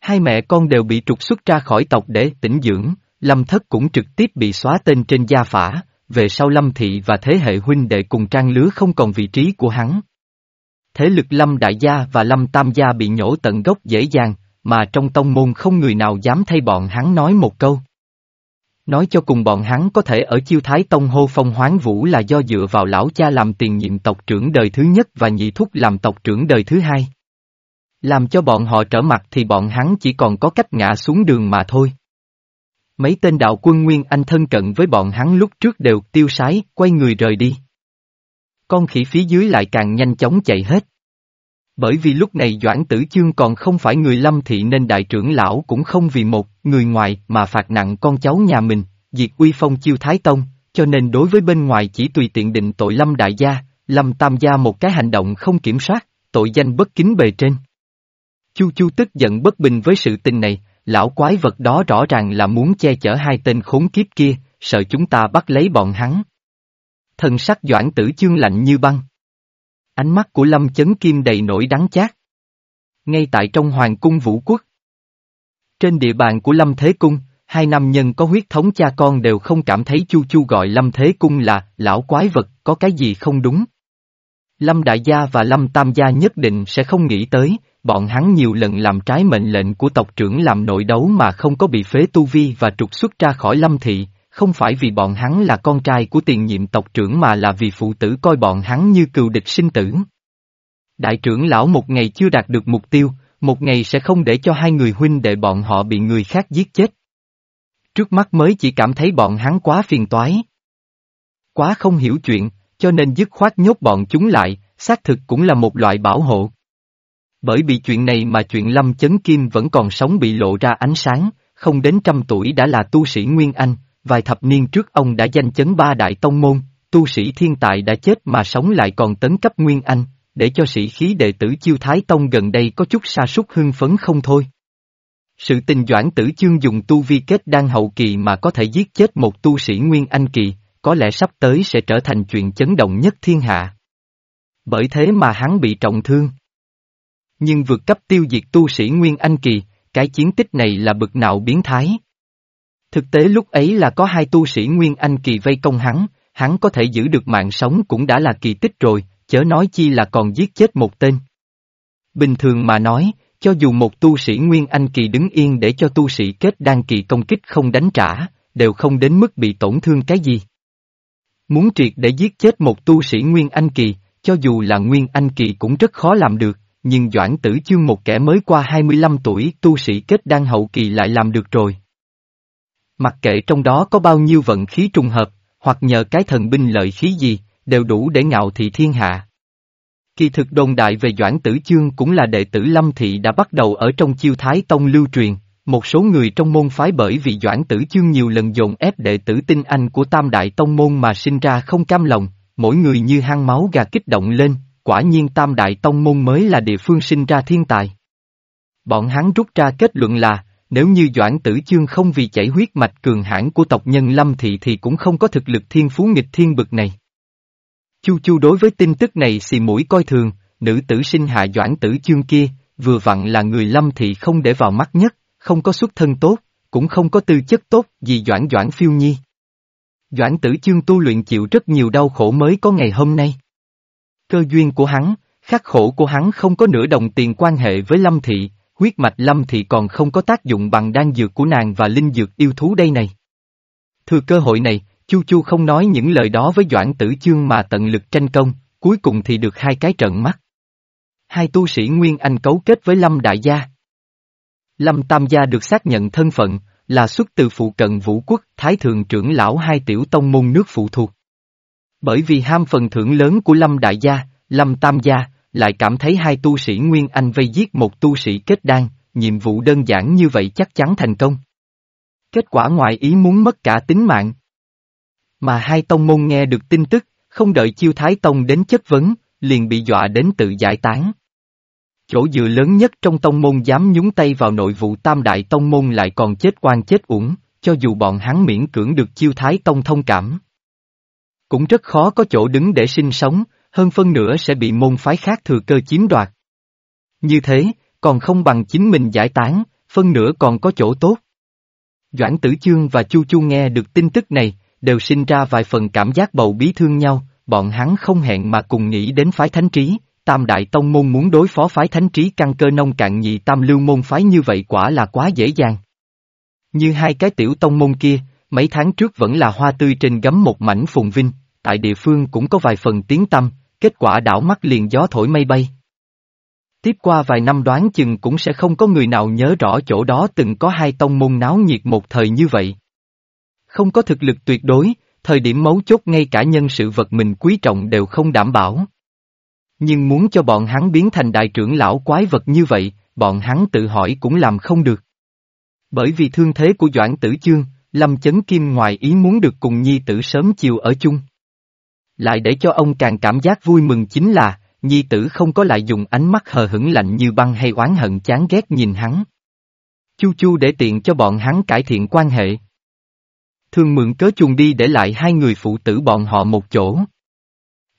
Hai mẹ con đều bị trục xuất ra khỏi tộc để tĩnh dưỡng, lâm thất cũng trực tiếp bị xóa tên trên gia phả, về sau lâm thị và thế hệ huynh đệ cùng trang lứa không còn vị trí của hắn. Thế lực lâm đại gia và lâm tam gia bị nhổ tận gốc dễ dàng, mà trong tông môn không người nào dám thay bọn hắn nói một câu. Nói cho cùng bọn hắn có thể ở chiêu thái tông hô phong hoáng vũ là do dựa vào lão cha làm tiền nhiệm tộc trưởng đời thứ nhất và nhị thúc làm tộc trưởng đời thứ hai. Làm cho bọn họ trở mặt thì bọn hắn chỉ còn có cách ngã xuống đường mà thôi. Mấy tên đạo quân Nguyên Anh thân cận với bọn hắn lúc trước đều tiêu sái, quay người rời đi. Con khỉ phía dưới lại càng nhanh chóng chạy hết. Bởi vì lúc này Doãn Tử Chương còn không phải người lâm thị nên đại trưởng lão cũng không vì một người ngoài mà phạt nặng con cháu nhà mình, diệt uy phong chiêu Thái Tông, cho nên đối với bên ngoài chỉ tùy tiện định tội lâm đại gia, lâm tam gia một cái hành động không kiểm soát, tội danh bất kính bề trên. Chu Chu tức giận bất bình với sự tình này, lão quái vật đó rõ ràng là muốn che chở hai tên khốn kiếp kia, sợ chúng ta bắt lấy bọn hắn. Thần sắc Doãn Tử Chương lạnh như băng. Ánh mắt của Lâm Chấn Kim đầy nổi đắng chát. Ngay tại trong Hoàng cung Vũ Quốc. Trên địa bàn của Lâm Thế Cung, hai nam nhân có huyết thống cha con đều không cảm thấy Chu Chu gọi Lâm Thế Cung là lão quái vật, có cái gì không đúng. Lâm Đại Gia và Lâm Tam Gia nhất định sẽ không nghĩ tới, bọn hắn nhiều lần làm trái mệnh lệnh của tộc trưởng làm nội đấu mà không có bị phế tu vi và trục xuất ra khỏi Lâm Thị, không phải vì bọn hắn là con trai của tiền nhiệm tộc trưởng mà là vì phụ tử coi bọn hắn như cừu địch sinh tử. Đại trưởng lão một ngày chưa đạt được mục tiêu, một ngày sẽ không để cho hai người huynh đệ bọn họ bị người khác giết chết. Trước mắt mới chỉ cảm thấy bọn hắn quá phiền toái. Quá không hiểu chuyện, cho nên dứt khoát nhốt bọn chúng lại, xác thực cũng là một loại bảo hộ. Bởi vì chuyện này mà chuyện Lâm Chấn Kim vẫn còn sống bị lộ ra ánh sáng, không đến trăm tuổi đã là tu sĩ Nguyên Anh, vài thập niên trước ông đã danh chấn ba đại tông môn, tu sĩ thiên tài đã chết mà sống lại còn tấn cấp Nguyên Anh, để cho sĩ khí đệ tử chiêu thái tông gần đây có chút sa sút hưng phấn không thôi. Sự tình doãn tử chương dùng tu vi kết đang hậu kỳ mà có thể giết chết một tu sĩ Nguyên Anh kỳ, có lẽ sắp tới sẽ trở thành chuyện chấn động nhất thiên hạ. Bởi thế mà hắn bị trọng thương. Nhưng vượt cấp tiêu diệt tu sĩ Nguyên Anh kỳ, cái chiến tích này là bực nào biến thái. Thực tế lúc ấy là có hai tu sĩ Nguyên Anh kỳ vây công hắn, hắn có thể giữ được mạng sống cũng đã là kỳ tích rồi, chớ nói chi là còn giết chết một tên. Bình thường mà nói, cho dù một tu sĩ Nguyên Anh kỳ đứng yên để cho tu sĩ kết đan kỳ công kích không đánh trả, đều không đến mức bị tổn thương cái gì. Muốn triệt để giết chết một tu sĩ Nguyên Anh kỳ, cho dù là Nguyên Anh kỳ cũng rất khó làm được, nhưng Doãn Tử Chương một kẻ mới qua 25 tuổi tu sĩ kết đan hậu kỳ lại làm được rồi. Mặc kệ trong đó có bao nhiêu vận khí trùng hợp, hoặc nhờ cái thần binh lợi khí gì, đều đủ để ngạo thị thiên hạ. Kỳ thực đồn đại về Doãn Tử Chương cũng là đệ tử Lâm Thị đã bắt đầu ở trong chiêu thái tông lưu truyền, một số người trong môn phái bởi vì Doãn Tử Chương nhiều lần dồn ép đệ tử tinh anh của Tam Đại Tông môn mà sinh ra không cam lòng, mỗi người như hang máu gà kích động lên, quả nhiên Tam Đại Tông môn mới là địa phương sinh ra thiên tài. Bọn hắn rút ra kết luận là, nếu như Doãn Tử Chương không vì chảy huyết mạch cường hãn của tộc nhân Lâm Thị thì cũng không có thực lực thiên phú nghịch thiên bực này. Chu Chu đối với tin tức này xì mũi coi thường, nữ tử sinh hạ Doãn Tử Chương kia, vừa vặn là người Lâm Thị không để vào mắt nhất, không có xuất thân tốt, cũng không có tư chất tốt gì Doãn Doãn phiêu nhi. Doãn Tử Chương tu luyện chịu rất nhiều đau khổ mới có ngày hôm nay. Cơ duyên của hắn, khắc khổ của hắn không có nửa đồng tiền quan hệ với Lâm Thị, huyết mạch lâm thị còn không có tác dụng bằng đan dược của nàng và linh dược yêu thú đây này. Thừa cơ hội này, Chu Chu không nói những lời đó với Doãn Tử Chương mà tận lực tranh công, cuối cùng thì được hai cái trận mắt. Hai tu sĩ Nguyên Anh cấu kết với Lâm Đại Gia. Lâm Tam Gia được xác nhận thân phận, là xuất từ phụ cận vũ quốc, Thái Thượng trưởng lão hai tiểu tông môn nước phụ thuộc. Bởi vì ham phần thưởng lớn của Lâm Đại Gia, Lâm Tam Gia, lại cảm thấy hai tu sĩ Nguyên Anh vây giết một tu sĩ kết đan, nhiệm vụ đơn giản như vậy chắc chắn thành công. Kết quả ngoài ý muốn mất cả tính mạng. Mà hai tông môn nghe được tin tức, không đợi chiêu thái tông đến chất vấn, liền bị dọa đến tự giải tán. Chỗ dựa lớn nhất trong tông môn dám nhúng tay vào nội vụ tam đại tông môn lại còn chết oan chết uổng, cho dù bọn hắn miễn cưỡng được chiêu thái tông thông cảm. Cũng rất khó có chỗ đứng để sinh sống, hơn phân nửa sẽ bị môn phái khác thừa cơ chiếm đoạt. Như thế, còn không bằng chính mình giải tán, phân nửa còn có chỗ tốt. Doãn Tử Chương và Chu Chu nghe được tin tức này, đều sinh ra vài phần cảm giác bầu bí thương nhau, bọn hắn không hẹn mà cùng nghĩ đến phái thánh trí, tam đại tông môn muốn đối phó phái thánh trí căn cơ nông cạn nhị tam lưu môn phái như vậy quả là quá dễ dàng. Như hai cái tiểu tông môn kia, mấy tháng trước vẫn là hoa tươi trên gấm một mảnh phùng vinh, tại địa phương cũng có vài phần tiếng tâm, kết quả đảo mắt liền gió thổi mây bay. Tiếp qua vài năm đoán chừng cũng sẽ không có người nào nhớ rõ chỗ đó từng có hai tông môn náo nhiệt một thời như vậy. Không có thực lực tuyệt đối, thời điểm mấu chốt ngay cả nhân sự vật mình quý trọng đều không đảm bảo. Nhưng muốn cho bọn hắn biến thành đại trưởng lão quái vật như vậy, bọn hắn tự hỏi cũng làm không được. Bởi vì thương thế của Doãn Tử Chương, Lâm Chấn Kim ngoài ý muốn được cùng Nhi tử sớm chiều ở chung. Lại để cho ông càng cảm giác vui mừng chính là, Nhi tử không có lại dùng ánh mắt hờ hững lạnh như băng hay oán hận chán ghét nhìn hắn. Chu chu để tiện cho bọn hắn cải thiện quan hệ. Thường mượn cớ chuồng đi để lại hai người phụ tử bọn họ một chỗ.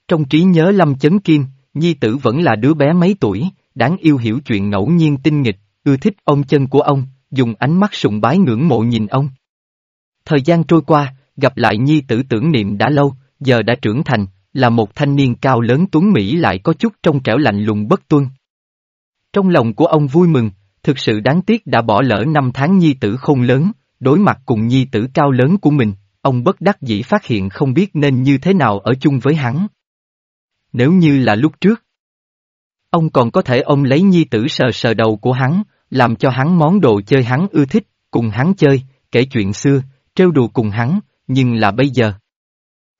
Trong trí nhớ Lâm Chấn Kim, Nhi tử vẫn là đứa bé mấy tuổi, đáng yêu hiểu chuyện ngẫu nhiên tinh nghịch, ưa thích ông chân của ông, dùng ánh mắt sùng bái ngưỡng mộ nhìn ông. Thời gian trôi qua, gặp lại Nhi tử tưởng niệm đã lâu, giờ đã trưởng thành, là một thanh niên cao lớn tuấn Mỹ lại có chút trong trẻo lạnh lùng bất tuân. Trong lòng của ông vui mừng, thực sự đáng tiếc đã bỏ lỡ năm tháng nhi tử khôn lớn, đối mặt cùng nhi tử cao lớn của mình, ông bất đắc dĩ phát hiện không biết nên như thế nào ở chung với hắn. Nếu như là lúc trước, ông còn có thể ông lấy nhi tử sờ sờ đầu của hắn, làm cho hắn món đồ chơi hắn ưa thích, cùng hắn chơi, kể chuyện xưa, trêu đùa cùng hắn, nhưng là bây giờ.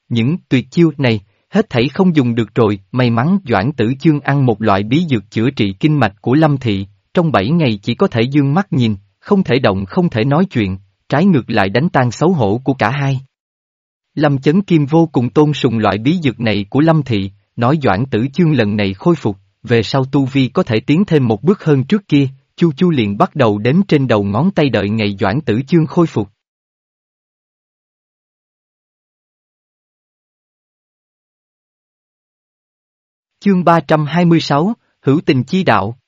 Những tuyệt chiêu này, hết thảy không dùng được rồi, may mắn Doãn Tử Chương ăn một loại bí dược chữa trị kinh mạch của Lâm Thị, trong bảy ngày chỉ có thể dương mắt nhìn, không thể động không thể nói chuyện, trái ngược lại đánh tan xấu hổ của cả hai. Lâm Chấn Kim vô cùng tôn sùng loại bí dược này của Lâm Thị, nói Doãn Tử Chương lần này khôi phục, về sau Tu Vi có thể tiến thêm một bước hơn trước kia, Chu Chu liền bắt đầu đếm trên đầu ngón tay đợi ngày Doãn Tử Chương khôi phục. Chương 326, Hữu tình chi đạo.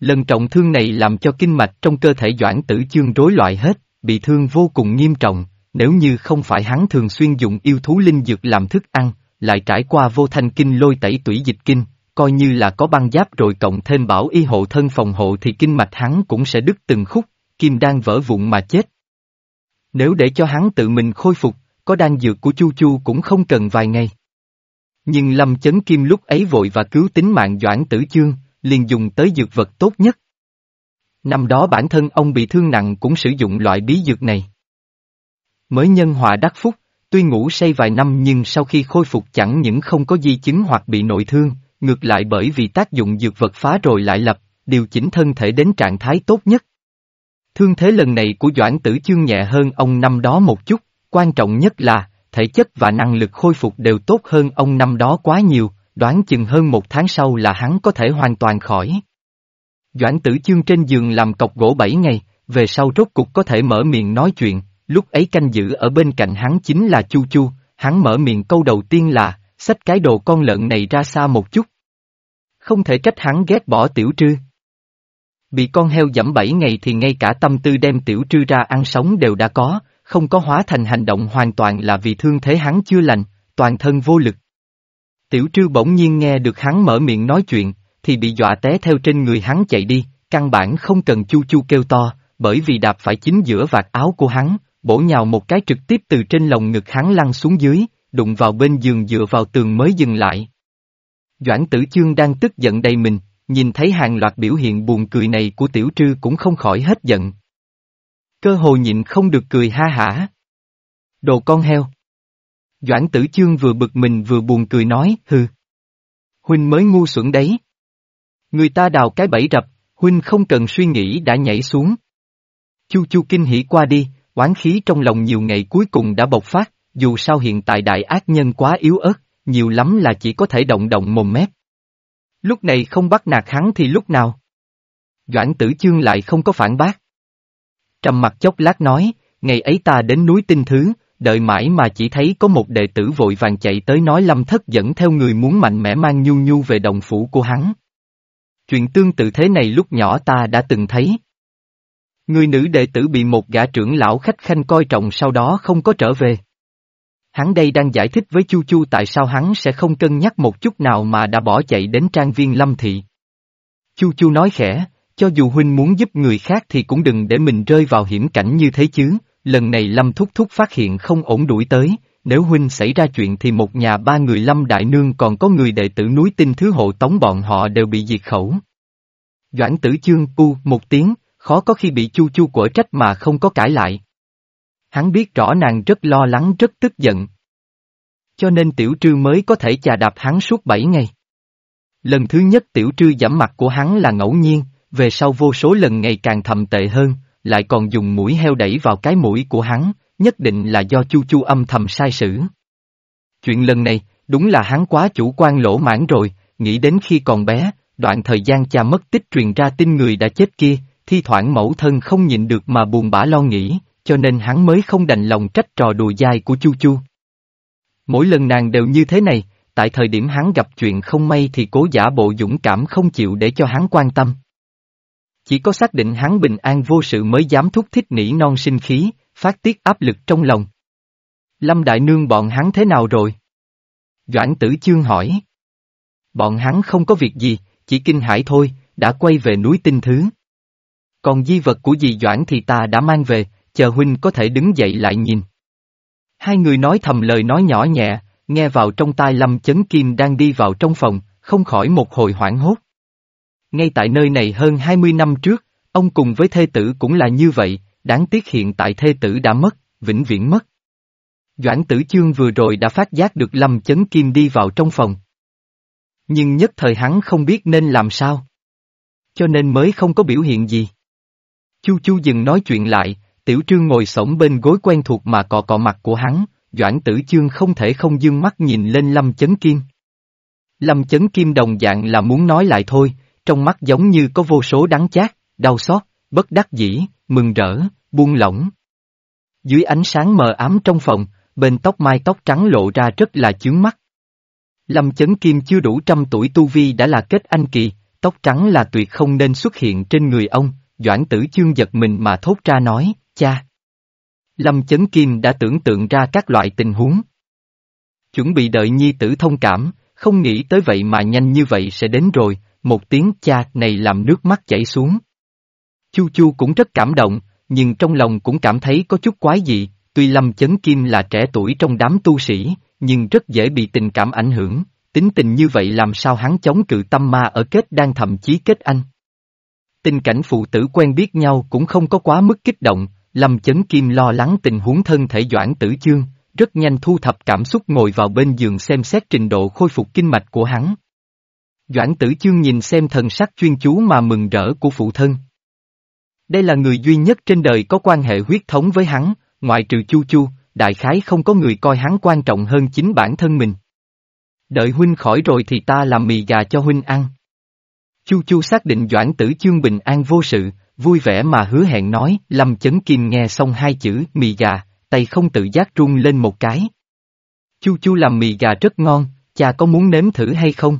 Lần trọng thương này làm cho kinh mạch trong cơ thể Doãn Tử Chương rối loạn hết, bị thương vô cùng nghiêm trọng, nếu như không phải hắn thường xuyên dùng yêu thú linh dược làm thức ăn, lại trải qua vô thanh kinh lôi tẩy tủy dịch kinh, coi như là có băng giáp rồi cộng thêm bảo y hộ thân phòng hộ thì kinh mạch hắn cũng sẽ đứt từng khúc, kim đang vỡ vụn mà chết. Nếu để cho hắn tự mình khôi phục, có đan dược của Chu Chu cũng không cần vài ngày. Nhưng Lâm Chấn Kim lúc ấy vội và cứu tính mạng Doãn Tử Chương, liền dùng tới dược vật tốt nhất. Năm đó bản thân ông bị thương nặng cũng sử dụng loại bí dược này. Mới nhân hòa đắc phúc, tuy ngủ say vài năm nhưng sau khi khôi phục chẳng những không có di chứng hoặc bị nội thương, ngược lại bởi vì tác dụng dược vật phá rồi lại lập, điều chỉnh thân thể đến trạng thái tốt nhất. Thương thế lần này của Doãn Tử Chương nhẹ hơn ông năm đó một chút, quan trọng nhất là, thể chất và năng lực khôi phục đều tốt hơn ông năm đó quá nhiều, đoán chừng hơn một tháng sau là hắn có thể hoàn toàn khỏi. Doãn tử chương trên giường làm cọc gỗ bảy ngày, về sau rốt cục có thể mở miệng nói chuyện, lúc ấy canh giữ ở bên cạnh hắn chính là Chu Chu, hắn mở miệng câu đầu tiên là, xách cái đồ con lợn này ra xa một chút. Không thể trách hắn ghét bỏ tiểu trư. Bị con heo dẫm bảy ngày thì ngay cả tâm tư đem tiểu trư ra ăn sống đều đã có, không có hóa thành hành động hoàn toàn là vì thương thế hắn chưa lành, toàn thân vô lực. Tiểu trư bỗng nhiên nghe được hắn mở miệng nói chuyện, thì bị dọa té theo trên người hắn chạy đi, căn bản không cần chu chu kêu to, bởi vì đạp phải chính giữa vạt áo của hắn, bổ nhào một cái trực tiếp từ trên lồng ngực hắn lăn xuống dưới, đụng vào bên giường dựa vào tường mới dừng lại. Doãn tử chương đang tức giận đầy mình, nhìn thấy hàng loạt biểu hiện buồn cười này của tiểu trư cũng không khỏi hết giận, Cơ hồ nhịn không được cười ha hả. Đồ con heo. Doãn tử chương vừa bực mình vừa buồn cười nói, hừ. Huynh mới ngu xuẩn đấy. Người ta đào cái bẫy rập, Huynh không cần suy nghĩ đã nhảy xuống. Chu chu kinh hỉ qua đi, oán khí trong lòng nhiều ngày cuối cùng đã bộc phát, dù sao hiện tại đại ác nhân quá yếu ớt, nhiều lắm là chỉ có thể động động mồm mép. Lúc này không bắt nạt hắn thì lúc nào? Doãn tử chương lại không có phản bác. Trầm mặt chốc lát nói, ngày ấy ta đến núi tinh thứ, đợi mãi mà chỉ thấy có một đệ tử vội vàng chạy tới nói lâm thất dẫn theo người muốn mạnh mẽ mang nhu nhu về đồng phủ của hắn. Chuyện tương tự thế này lúc nhỏ ta đã từng thấy. Người nữ đệ tử bị một gã trưởng lão khách khanh coi trọng sau đó không có trở về. Hắn đây đang giải thích với Chu Chu tại sao hắn sẽ không cân nhắc một chút nào mà đã bỏ chạy đến trang viên lâm thị. Chu Chu nói khẽ, cho dù huynh muốn giúp người khác thì cũng đừng để mình rơi vào hiểm cảnh như thế chứ, lần này Lâm Thúc Thúc phát hiện không ổn đuổi tới, nếu huynh xảy ra chuyện thì một nhà ba người Lâm Đại Nương còn có người đệ tử núi tinh thứ hộ tống bọn họ đều bị diệt khẩu. Doãn tử chương u một tiếng, khó có khi bị chu chu quở trách mà không có cãi lại. Hắn biết rõ nàng rất lo lắng rất tức giận. Cho nên tiểu trư mới có thể chà đạp hắn suốt bảy ngày. Lần thứ nhất tiểu trư giảm mặt của hắn là ngẫu nhiên, về sau vô số lần ngày càng thầm tệ hơn, lại còn dùng mũi heo đẩy vào cái mũi của hắn, nhất định là do chu chu âm thầm sai sử. Chuyện lần này, đúng là hắn quá chủ quan lỗ mãn rồi, nghĩ đến khi còn bé, đoạn thời gian cha mất tích truyền ra tin người đã chết kia, thi thoảng mẫu thân không nhịn được mà buồn bã lo nghĩ, cho nên hắn mới không đành lòng trách trò đùa dai của Chu Chu. Mỗi lần nàng đều như thế này, tại thời điểm hắn gặp chuyện không may thì cố giả bộ dũng cảm không chịu để cho hắn quan tâm. Chỉ có xác định hắn bình an vô sự mới dám thúc thích nỉ non sinh khí, phát tiết áp lực trong lòng. Lâm Đại Nương bọn hắn thế nào rồi? Doãn tử chương hỏi. Bọn hắn không có việc gì, chỉ kinh hãi thôi, đã quay về núi tinh thứ. Còn di vật của dì Doãn thì ta đã mang về, chờ huynh có thể đứng dậy lại nhìn. Hai người nói thầm lời nói nhỏ nhẹ, nghe vào trong tai Lâm Chấn Kim đang đi vào trong phòng, không khỏi một hồi hoảng hốt. Ngay tại nơi này hơn 20 năm trước, ông cùng với thê tử cũng là như vậy, đáng tiếc hiện tại thê tử đã mất, vĩnh viễn mất. Doãn tử chương vừa rồi đã phát giác được Lâm Chấn Kim đi vào trong phòng. Nhưng nhất thời hắn không biết nên làm sao. Cho nên mới không có biểu hiện gì. Chu Chu dừng nói chuyện lại, tiểu trương ngồi sổng bên gối quen thuộc mà cọ cọ mặt của hắn, Doãn tử chương không thể không dương mắt nhìn lên Lâm Chấn Kim. Lâm Chấn Kim đồng dạng là muốn nói lại thôi, trong mắt giống như có vô số đắng chát, đau xót, bất đắc dĩ, mừng rỡ, buông lỏng. Dưới ánh sáng mờ ám trong phòng, bên tóc mai tóc trắng lộ ra rất là chướng mắt. Lâm Chấn Kim chưa đủ trăm tuổi tu vi đã là kết anh kỳ, tóc trắng là tuyệt không nên xuất hiện trên người ông, Doãn tử chương giật mình mà thốt ra nói, cha. Lâm Chấn Kim đã tưởng tượng ra các loại tình huống. Chuẩn bị đợi nhi tử thông cảm, không nghĩ tới vậy mà nhanh như vậy sẽ đến rồi, một tiếng cha này làm nước mắt chảy xuống. Chu Chu cũng rất cảm động, nhưng trong lòng cũng cảm thấy có chút quái dị, tuy Lâm Chấn Kim là trẻ tuổi trong đám tu sĩ, nhưng rất dễ bị tình cảm ảnh hưởng, tính tình như vậy làm sao hắn chống cự tâm ma ở kết đang thậm chí kết anh. Tình cảnh phụ tử quen biết nhau cũng không có quá mức kích động, Lâm Chấn Kim lo lắng tình huống thân thể Doãn Tử Chương, rất nhanh thu thập cảm xúc ngồi vào bên giường xem xét trình độ khôi phục kinh mạch của hắn. Doãn Tử Chương nhìn xem thần sắc chuyên chú mà mừng rỡ của phụ thân. Đây là người duy nhất trên đời có quan hệ huyết thống với hắn, ngoại trừ Chu Chu, đại khái không có người coi hắn quan trọng hơn chính bản thân mình. Đợi huynh khỏi rồi thì ta làm mì gà cho huynh ăn. Chu Chu xác định Doãn Tử Chương bình an vô sự, vui vẻ mà hứa hẹn nói, Lâm Chấn Kim nghe xong hai chữ mì gà, tay không tự giác run lên một cái. Chu Chu làm mì gà rất ngon, cha có muốn nếm thử hay không?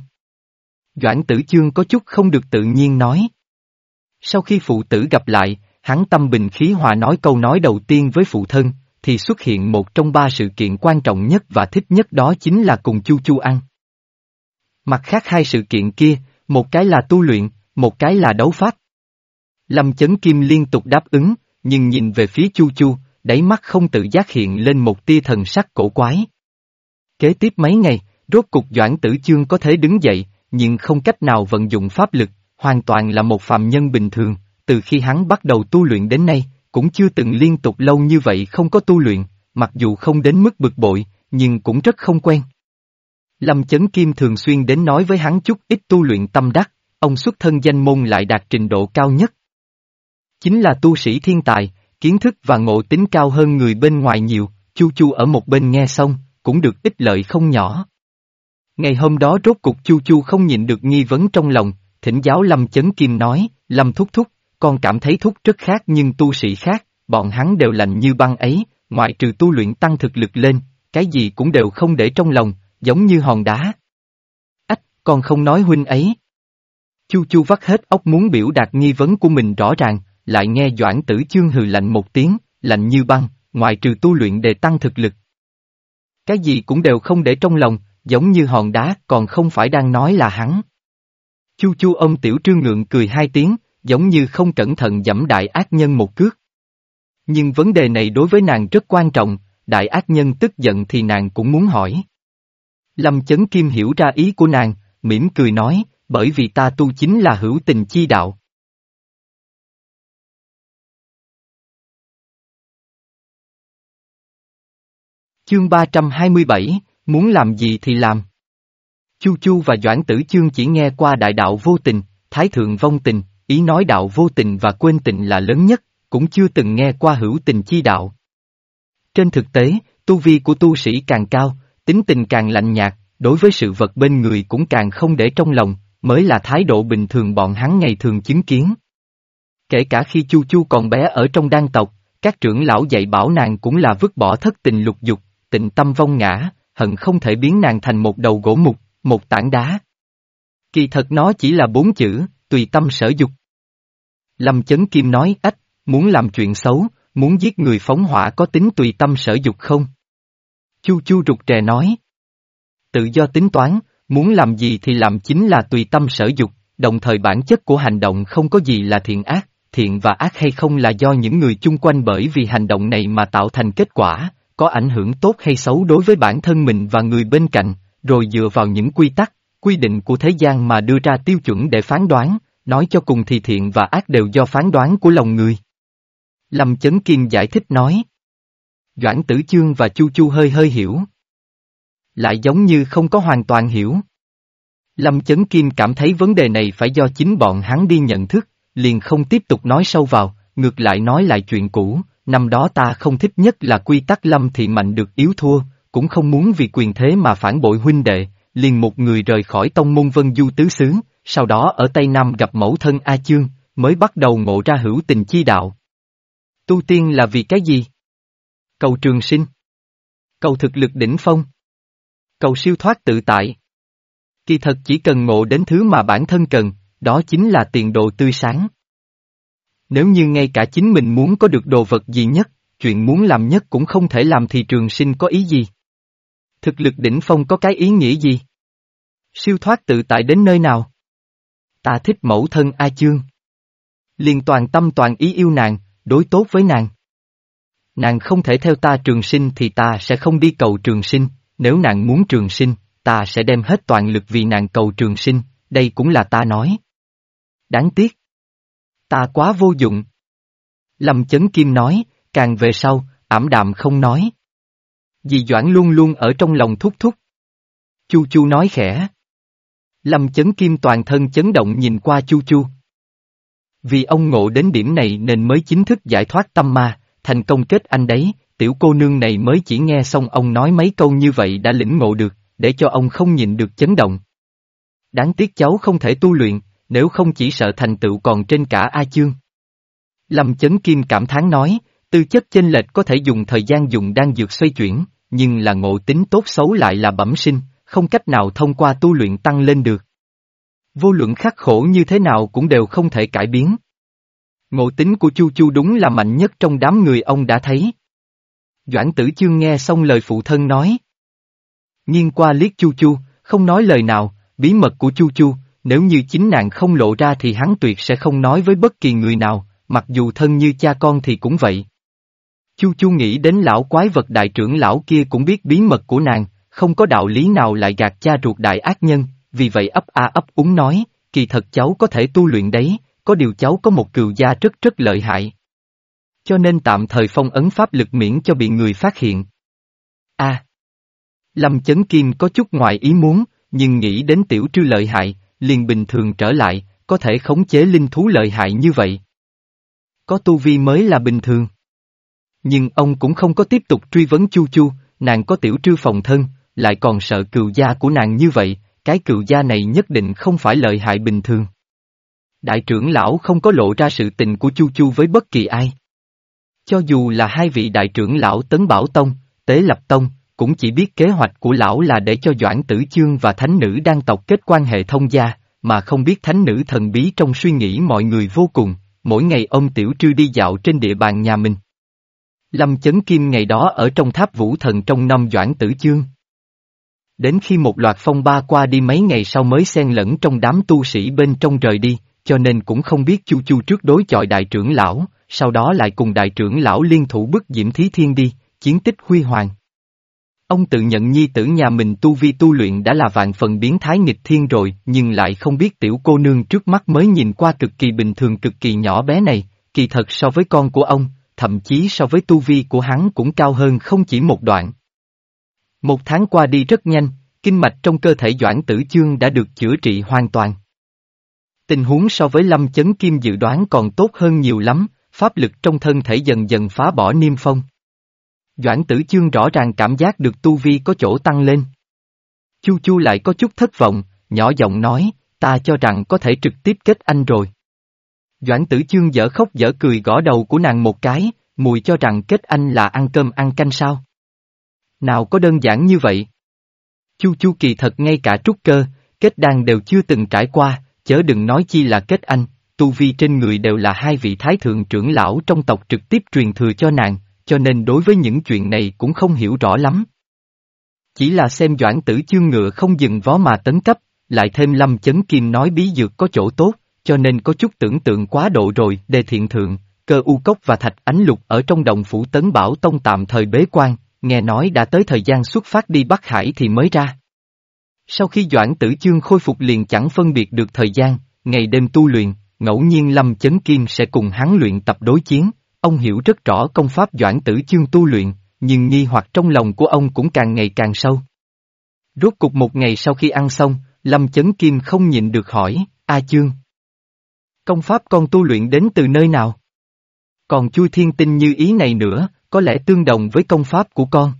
Doãn Tử Chương có chút không được tự nhiên nói. Sau khi phụ tử gặp lại, hắn tâm bình khí hòa nói câu nói đầu tiên với phụ thân, thì xuất hiện một trong ba sự kiện quan trọng nhất và thích nhất đó chính là cùng Chu Chu ăn. Mặt khác hai sự kiện kia, một cái là tu luyện, một cái là đấu pháp. Lâm Chấn Kim liên tục đáp ứng, nhưng nhìn về phía Chu Chu, đáy mắt không tự giác hiện lên một tia thần sắc cổ quái. Kế tiếp mấy ngày, rốt cục Doãn Tử Chương có thể đứng dậy, nhưng không cách nào vận dụng pháp lực, hoàn toàn là một phàm nhân bình thường, từ khi hắn bắt đầu tu luyện đến nay, cũng chưa từng liên tục lâu như vậy không có tu luyện, mặc dù không đến mức bực bội, nhưng cũng rất không quen. Lâm Chấn Kim thường xuyên đến nói với hắn chút ít tu luyện tâm đắc, ông xuất thân danh môn lại đạt trình độ cao nhất. Chính là tu sĩ thiên tài, kiến thức và ngộ tính cao hơn người bên ngoài nhiều, Chu Chu ở một bên nghe xong, cũng được ích lợi không nhỏ. Ngày hôm đó rốt cục Chu Chu không nhịn được nghi vấn trong lòng, thỉnh giáo Lâm Chấn Kim nói, Lâm Thúc Thúc, con cảm thấy Thúc rất khác nhưng tu sĩ khác, bọn hắn đều lạnh như băng ấy, ngoại trừ tu luyện tăng thực lực lên, cái gì cũng đều không để trong lòng, giống như hòn đá. Ách, con không nói huynh ấy. Chu Chu vắt hết óc muốn biểu đạt nghi vấn của mình rõ ràng, lại nghe Doãn Tử Chương hừ lạnh một tiếng, lạnh như băng, Ngoài trừ tu luyện để tăng thực lực. Cái gì cũng đều không để trong lòng, giống như hòn đá còn không phải đang nói là hắn. Chu Chu ông Tiểu Trương ngượng cười hai tiếng, giống như không cẩn thận dẫm đại ác nhân một cước. Nhưng vấn đề này đối với nàng rất quan trọng, đại ác nhân tức giận thì nàng cũng muốn hỏi. Lâm Chấn Kim hiểu ra ý của nàng, mỉm cười nói, bởi vì ta tu chính là hữu tình chi đạo. Chương 327, muốn làm gì thì làm. Chu Chu và Doãn Tử Chương chỉ nghe qua đại đạo vô tình, thái thượng vong tình, ý nói đạo vô tình và quên tình là lớn nhất, cũng chưa từng nghe qua hữu tình chi đạo. Trên thực tế, tu vi của tu sĩ càng cao, tính tình càng lạnh nhạt, đối với sự vật bên người cũng càng không để trong lòng, mới là thái độ bình thường bọn hắn ngày thường chứng kiến. Kể cả khi Chu Chu còn bé ở trong đan tộc, các trưởng lão dạy bảo nàng cũng là vứt bỏ thất tình lục dục, tịnh tâm vong ngã, hận không thể biến nàng thành một đầu gỗ mục, một tảng đá. Kỳ thật nó chỉ là bốn chữ, tùy tâm sở dục. Lâm Chấn Kim nói ách, muốn làm chuyện xấu, muốn giết người phóng hỏa có tính tùy tâm sở dục không? Chu Chu rụt rè nói. Tự do tính toán, muốn làm gì thì làm chính là tùy tâm sở dục, đồng thời bản chất của hành động không có gì là thiện ác, thiện và ác hay không là do những người chung quanh bởi vì hành động này mà tạo thành kết quả, có ảnh hưởng tốt hay xấu đối với bản thân mình và người bên cạnh, rồi dựa vào những quy tắc, quy định của thế gian mà đưa ra tiêu chuẩn để phán đoán, nói cho cùng thì thiện và ác đều do phán đoán của lòng người. Lâm Chấn kiên giải thích nói. Doãn Tử Chương và Chu Chu hơi hơi hiểu. Lại giống như không có hoàn toàn hiểu. Lâm Chấn Kim cảm thấy vấn đề này phải do chính bọn hắn đi nhận thức, liền không tiếp tục nói sâu vào, ngược lại nói lại chuyện cũ, năm đó ta không thích nhất là quy tắc Lâm Thị Mạnh được yếu thua, cũng không muốn vì quyền thế mà phản bội huynh đệ, liền một người rời khỏi tông môn vân du tứ xứ, sau đó ở Tây Nam gặp mẫu thân A Chương, mới bắt đầu ngộ ra hữu tình chi đạo. Tu tiên là vì cái gì? Cầu trường sinh. Cầu thực lực đỉnh phong. Cầu siêu thoát tự tại. Kỳ thật chỉ cần ngộ đến thứ mà bản thân cần, đó chính là tiền đồ tươi sáng. Nếu như ngay cả chính mình muốn có được đồ vật gì nhất, chuyện muốn làm nhất cũng không thể làm thì trường sinh có ý gì? Thực lực đỉnh phong có cái ý nghĩa gì? Siêu thoát tự tại đến nơi nào? Ta thích mẫu thân A Chương. Liền toàn tâm toàn ý yêu nàng, đối tốt với nàng. Nàng không thể theo ta trường sinh thì ta sẽ không đi cầu trường sinh, nếu nàng muốn trường sinh, ta sẽ đem hết toàn lực vì nàng cầu trường sinh, đây cũng là ta nói. Đáng tiếc. Ta quá vô dụng. Lâm Chấn Kim nói, càng về sau, ảm đạm không nói. Dì Doãn luôn luôn ở trong lòng thúc thúc. Chu Chu nói khẽ. Lâm Chấn Kim toàn thân chấn động nhìn qua Chu Chu. Vì ông ngộ đến điểm này nên mới chính thức giải thoát tâm ma, thành công kết anh đấy, tiểu cô nương này mới chỉ nghe xong ông nói mấy câu như vậy đã lĩnh ngộ được, để cho ông không nhìn được chấn động. Đáng tiếc cháu không thể tu luyện, nếu không chỉ sợ thành tựu còn trên cả A Chương. Lâm Chấn Kim cảm thán nói, tư chất chênh lệch có thể dùng thời gian dùng đan dược xoay chuyển, nhưng là ngộ tính tốt xấu lại là bẩm sinh, không cách nào thông qua tu luyện tăng lên được. Vô luận khắc khổ như thế nào cũng đều không thể cải biến. Ngộ tính của Chu Chu đúng là mạnh nhất trong đám người ông đã thấy. Doãn tử chương nghe xong lời phụ thân nói. Nhiên qua liếc Chu Chu, không nói lời nào, bí mật của Chu Chu, nếu như chính nàng không lộ ra thì hắn tuyệt sẽ không nói với bất kỳ người nào, mặc dù thân như cha con thì cũng vậy. Chu Chu nghĩ đến lão quái vật đại trưởng lão kia cũng biết bí mật của nàng, không có đạo lý nào lại gạt cha ruột đại ác nhân, vì vậy ấp a ấp úng nói, kỳ thật cháu có thể tu luyện đấy, có điều cháu có một cừu gia rất rất lợi hại. Cho nên tạm thời phong ấn pháp lực miễn cho bị người phát hiện. a Lâm Chấn Kim có chút ngoài ý muốn, nhưng nghĩ đến tiểu trư lợi hại, liền bình thường trở lại, có thể khống chế linh thú lợi hại như vậy. Có tu vi mới là bình thường. Nhưng ông cũng không có tiếp tục truy vấn Chu Chu, nàng có tiểu trư phòng thân, lại còn sợ cừu gia của nàng như vậy, cái cựu gia này nhất định không phải lợi hại bình thường. Đại trưởng lão không có lộ ra sự tình của Chu Chu với bất kỳ ai. Cho dù là hai vị đại trưởng lão Tấn Bảo Tông, Tế Lập Tông, cũng chỉ biết kế hoạch của lão là để cho Doãn Tử Chương và thánh nữ đang tộc kết quan hệ thông gia, mà không biết thánh nữ thần bí trong suy nghĩ mọi người vô cùng, mỗi ngày ông Tiểu Trư đi dạo trên địa bàn nhà mình. Lâm Chấn Kim ngày đó ở trong tháp vũ thần trong năm Doãn Tử Chương. Đến khi một loạt phong ba qua đi mấy ngày sau mới xen lẫn trong đám tu sĩ bên trong rời đi, cho nên cũng không biết Chu Chu trước đối chọi đại trưởng lão, sau đó lại cùng đại trưởng lão liên thủ bức Diễm Thí Thiên đi, chiến tích huy hoàng. Ông tự nhận nhi tử nhà mình tu vi tu luyện đã là vạn phần biến thái nghịch thiên rồi, nhưng lại không biết tiểu cô nương trước mắt mới nhìn qua cực kỳ bình thường cực kỳ nhỏ bé này, kỳ thật so với con của ông, thậm chí so với tu vi của hắn cũng cao hơn không chỉ một đoạn. Một tháng qua đi rất nhanh, kinh mạch trong cơ thể Doãn Tử Chương đã được chữa trị hoàn toàn. Tình huống so với Lâm Chấn Kim dự đoán còn tốt hơn nhiều lắm, pháp lực trong thân thể dần dần phá bỏ niêm phong. Doãn tử chương rõ ràng cảm giác được tu vi có chỗ tăng lên. Chu chu lại có chút thất vọng, nhỏ giọng nói, ta cho rằng có thể trực tiếp kết anh rồi. Doãn tử chương dở khóc dở cười gõ đầu của nàng một cái, mùi cho rằng kết anh là ăn cơm ăn canh sao. Nào có đơn giản như vậy. Chu chu kỳ thật ngay cả trúc cơ, kết đan đều chưa từng trải qua, chớ đừng nói chi là kết anh, tu vi trên người đều là hai vị thái thượng trưởng lão trong tộc trực tiếp truyền thừa cho nàng, cho nên đối với những chuyện này cũng không hiểu rõ lắm. Chỉ là xem doãn tử chương ngựa không dừng vó mà tấn cấp, lại thêm lâm chấn kim nói bí dược có chỗ tốt, cho nên có chút tưởng tượng quá độ rồi, đề thiện thượng, cơ u cốc và thạch ánh lục ở trong đồng phủ tấn bảo tông tạm thời bế quan, nghe nói đã tới thời gian xuất phát đi Bắc Hải thì mới ra. Sau khi Doãn Tử Chương khôi phục liền chẳng phân biệt được thời gian, ngày đêm tu luyện, ngẫu nhiên Lâm Chấn Kim sẽ cùng hắn luyện tập đối chiến, ông hiểu rất rõ công pháp Doãn Tử Chương tu luyện, nhưng nghi hoặc trong lòng của ông cũng càng ngày càng sâu. Rốt cục một ngày sau khi ăn xong, Lâm Chấn Kim không nhịn được hỏi, A Chương. Công pháp con tu luyện đến từ nơi nào? Còn chui thiên tinh như ý này nữa, có lẽ tương đồng với công pháp của con.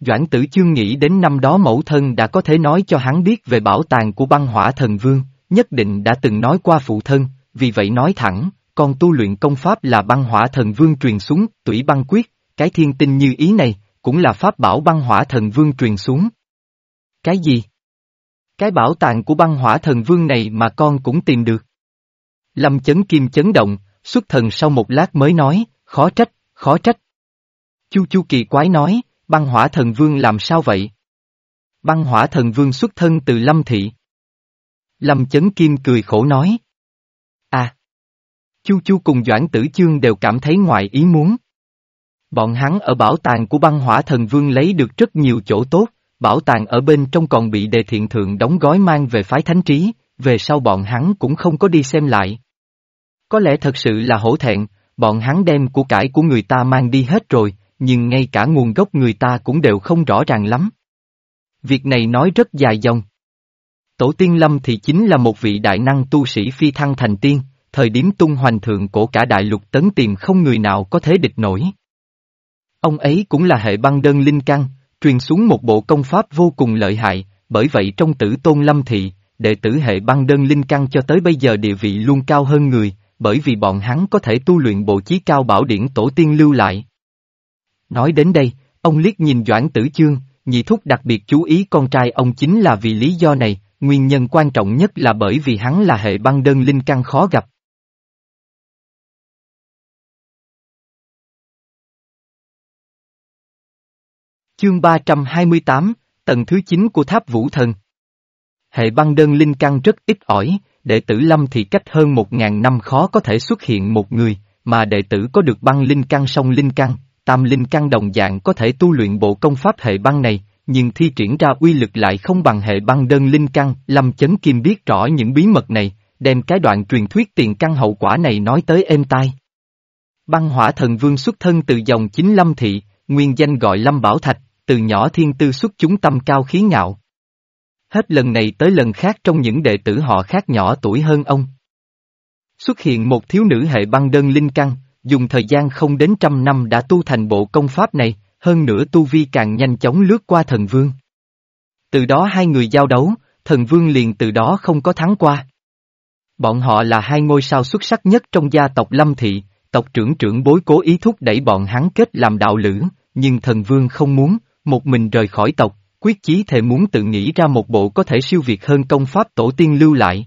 Doãn tử chương nghĩ đến năm đó mẫu thân đã có thể nói cho hắn biết về bảo tàng của băng hỏa thần vương, nhất định đã từng nói qua phụ thân, vì vậy nói thẳng, con tu luyện công pháp là băng hỏa thần vương truyền xuống, tủy băng quyết, cái thiên tinh như ý này, cũng là pháp bảo băng hỏa thần vương truyền xuống. Cái gì? Cái bảo tàng của băng hỏa thần vương này mà con cũng tìm được. Lâm chấn kim chấn động, xuất thần sau một lát mới nói, khó trách, khó trách. Chu chu kỳ quái nói, băng hỏa thần vương làm sao vậy? Băng hỏa thần vương xuất thân từ Lâm Thị. Lâm chấn kim cười khổ nói. À! Chu Chu cùng Doãn Tử Chương đều cảm thấy ngoài ý muốn. Bọn hắn ở bảo tàng của băng hỏa thần vương lấy được rất nhiều chỗ tốt, bảo tàng ở bên trong còn bị đề thiện thượng đóng gói mang về phái thánh trí, về sau bọn hắn cũng không có đi xem lại. Có lẽ thật sự là hổ thẹn, bọn hắn đem của cải của người ta mang đi hết rồi, nhưng ngay cả nguồn gốc người ta cũng đều không rõ ràng lắm. Việc này nói rất dài dòng. Tổ tiên Lâm thì chính là một vị đại năng tu sĩ phi thăng thành tiên, thời điểm tung hoành thượng cổ cả đại lục tấn tìm không người nào có thể địch nổi. Ông ấy cũng là hệ băng đơn linh căn, truyền xuống một bộ công pháp vô cùng lợi hại, bởi vậy trong tử tôn lâm thị, đệ tử hệ băng đơn linh căn cho tới bây giờ địa vị luôn cao hơn người, bởi vì bọn hắn có thể tu luyện bộ chí cao bảo điển tổ tiên lưu lại. Nói đến đây, ông liếc nhìn Doãn Tử Chương, nhị thúc đặc biệt chú ý con trai ông chính là vì lý do này, nguyên nhân quan trọng nhất là bởi vì hắn là hệ băng đơn linh căn khó gặp. Chương 328, tầng thứ 9 của tháp vũ thần. Hệ băng đơn linh căn rất ít ỏi, đệ tử lâm thì cách hơn một ngàn năm khó có thể xuất hiện một người, mà đệ tử có được băng linh căn song linh căn, tam linh căn đồng dạng có thể tu luyện bộ công pháp hệ băng này, nhưng thi triển ra uy lực lại không bằng hệ băng đơn linh căn, lâm chấn kim biết rõ những bí mật này, đem cái đoạn truyền thuyết tiền căn hậu quả này nói tới êm tai. Băng hỏa thần vương xuất thân từ dòng chính lâm thị, nguyên danh gọi lâm bảo thạch, từ nhỏ thiên tư xuất chúng tâm cao khí ngạo. Hết lần này tới lần khác trong những đệ tử họ khác nhỏ tuổi hơn ông. Xuất hiện một thiếu nữ hệ băng đơn linh căn, dùng thời gian không đến trăm năm đã tu thành bộ công pháp này, hơn nữa tu vi càng nhanh chóng lướt qua thần vương. Từ đó hai người giao đấu, thần vương liền từ đó không có thắng qua. Bọn họ là hai ngôi sao xuất sắc nhất trong gia tộc Lâm Thị, tộc trưởng trưởng bối cố ý thúc đẩy bọn hắn kết làm đạo lữ, nhưng thần vương không muốn, một mình rời khỏi tộc, quyết chí thể muốn tự nghĩ ra một bộ có thể siêu việt hơn công pháp tổ tiên lưu lại.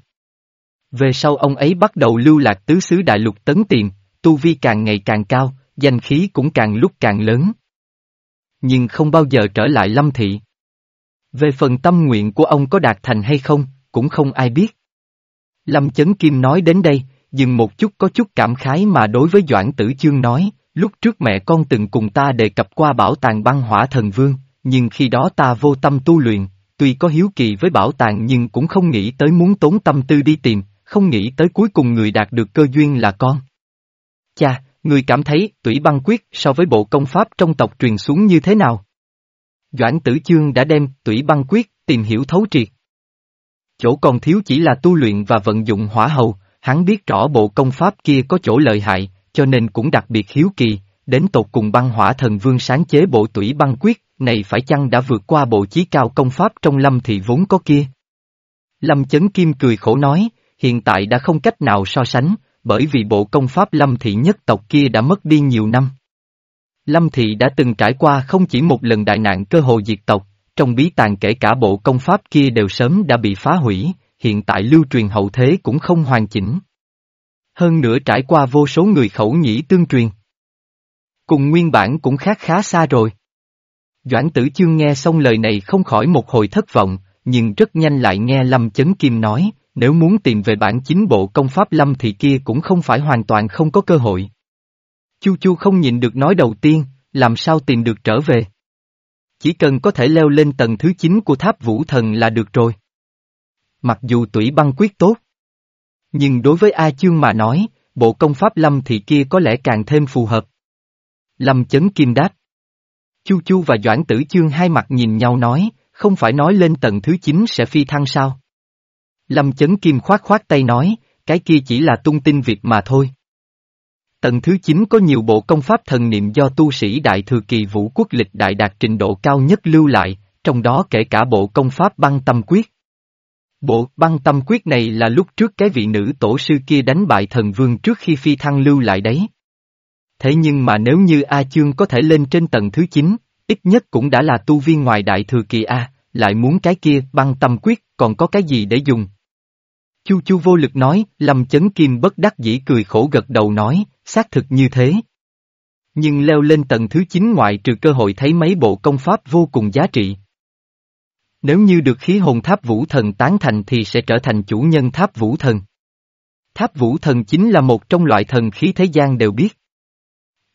Về sau ông ấy bắt đầu lưu lạc tứ xứ đại lục tấn tiền, tu vi càng ngày càng cao, danh khí cũng càng lúc càng lớn. Nhưng không bao giờ trở lại lâm thị. Về phần tâm nguyện của ông có đạt thành hay không, cũng không ai biết. Lâm Chấn Kim nói đến đây, dừng một chút có chút cảm khái mà đối với Doãn Tử Chương nói, lúc trước mẹ con từng cùng ta đề cập qua bảo tàng băng hỏa thần vương, nhưng khi đó ta vô tâm tu luyện, tuy có hiếu kỳ với bảo tàng nhưng cũng không nghĩ tới muốn tốn tâm tư đi tìm, không nghĩ tới cuối cùng người đạt được cơ duyên là con. Cha, người cảm thấy tủy băng quyết so với bộ công pháp trong tộc truyền xuống như thế nào? Doãn tử chương đã đem tủy băng quyết tìm hiểu thấu triệt. Chỗ còn thiếu chỉ là tu luyện và vận dụng hỏa hầu, hắn biết rõ bộ công pháp kia có chỗ lợi hại, cho nên cũng đặc biệt hiếu kỳ, đến tột cùng băng hỏa thần vương sáng chế bộ tủy băng quyết, này phải chăng đã vượt qua bộ chí cao công pháp trong lâm thị vốn có kia? Lâm chấn kim cười khổ nói, hiện tại đã không cách nào so sánh, bởi vì bộ công pháp lâm thị nhất tộc kia đã mất đi nhiều năm. Lâm thị đã từng trải qua không chỉ một lần đại nạn cơ hội diệt tộc, trong bí tàng kể cả bộ công pháp kia đều sớm đã bị phá hủy, hiện tại lưu truyền hậu thế cũng không hoàn chỉnh. Hơn nữa trải qua vô số người khẩu nhĩ tương truyền. Cùng nguyên bản cũng khác khá xa rồi. Doãn tử chương nghe xong lời này không khỏi một hồi thất vọng, nhưng rất nhanh lại nghe Lâm Chấn Kim nói, nếu muốn tìm về bản chính bộ công pháp Lâm thì kia cũng không phải hoàn toàn không có cơ hội. Chu Chu không nhìn được nói đầu tiên, làm sao tìm được trở về. Chỉ cần có thể leo lên tầng thứ 9 của tháp vũ thần là được rồi. Mặc dù tủy băng quyết tốt. Nhưng đối với A Chương mà nói, bộ công pháp Lâm thì kia có lẽ càng thêm phù hợp. Lâm chấn kim đáp. Chu Chu và Doãn Tử Chương hai mặt nhìn nhau nói, không phải nói lên tầng thứ 9 sẽ phi thăng sao? Lâm Chấn Kim khoát khoát tay nói, cái kia chỉ là tung tin việc mà thôi. Tầng thứ 9 có nhiều bộ công pháp thần niệm do tu sĩ Đại Thừa Kỳ Vũ Quốc lịch đại đạt trình độ cao nhất lưu lại, trong đó kể cả bộ công pháp băng tâm quyết. Bộ băng tâm quyết này là lúc trước cái vị nữ tổ sư kia đánh bại thần vương trước khi phi thăng lưu lại đấy. Thế nhưng mà nếu như A Chương có thể lên trên tầng thứ 9, ít nhất cũng đã là tu viên ngoài đại thừa kỳ A, lại muốn cái kia băng tâm quyết, còn có cái gì để dùng. Chu Chu vô lực nói, Lâm Chấn Kim bất đắc dĩ cười khổ gật đầu nói, xác thực như thế. Nhưng leo lên tầng thứ 9 ngoại trừ cơ hội thấy mấy bộ công pháp vô cùng giá trị. Nếu như được khí hồn tháp vũ thần tán thành thì sẽ trở thành chủ nhân tháp vũ thần. Tháp vũ thần chính là một trong loại thần khí thế gian đều biết.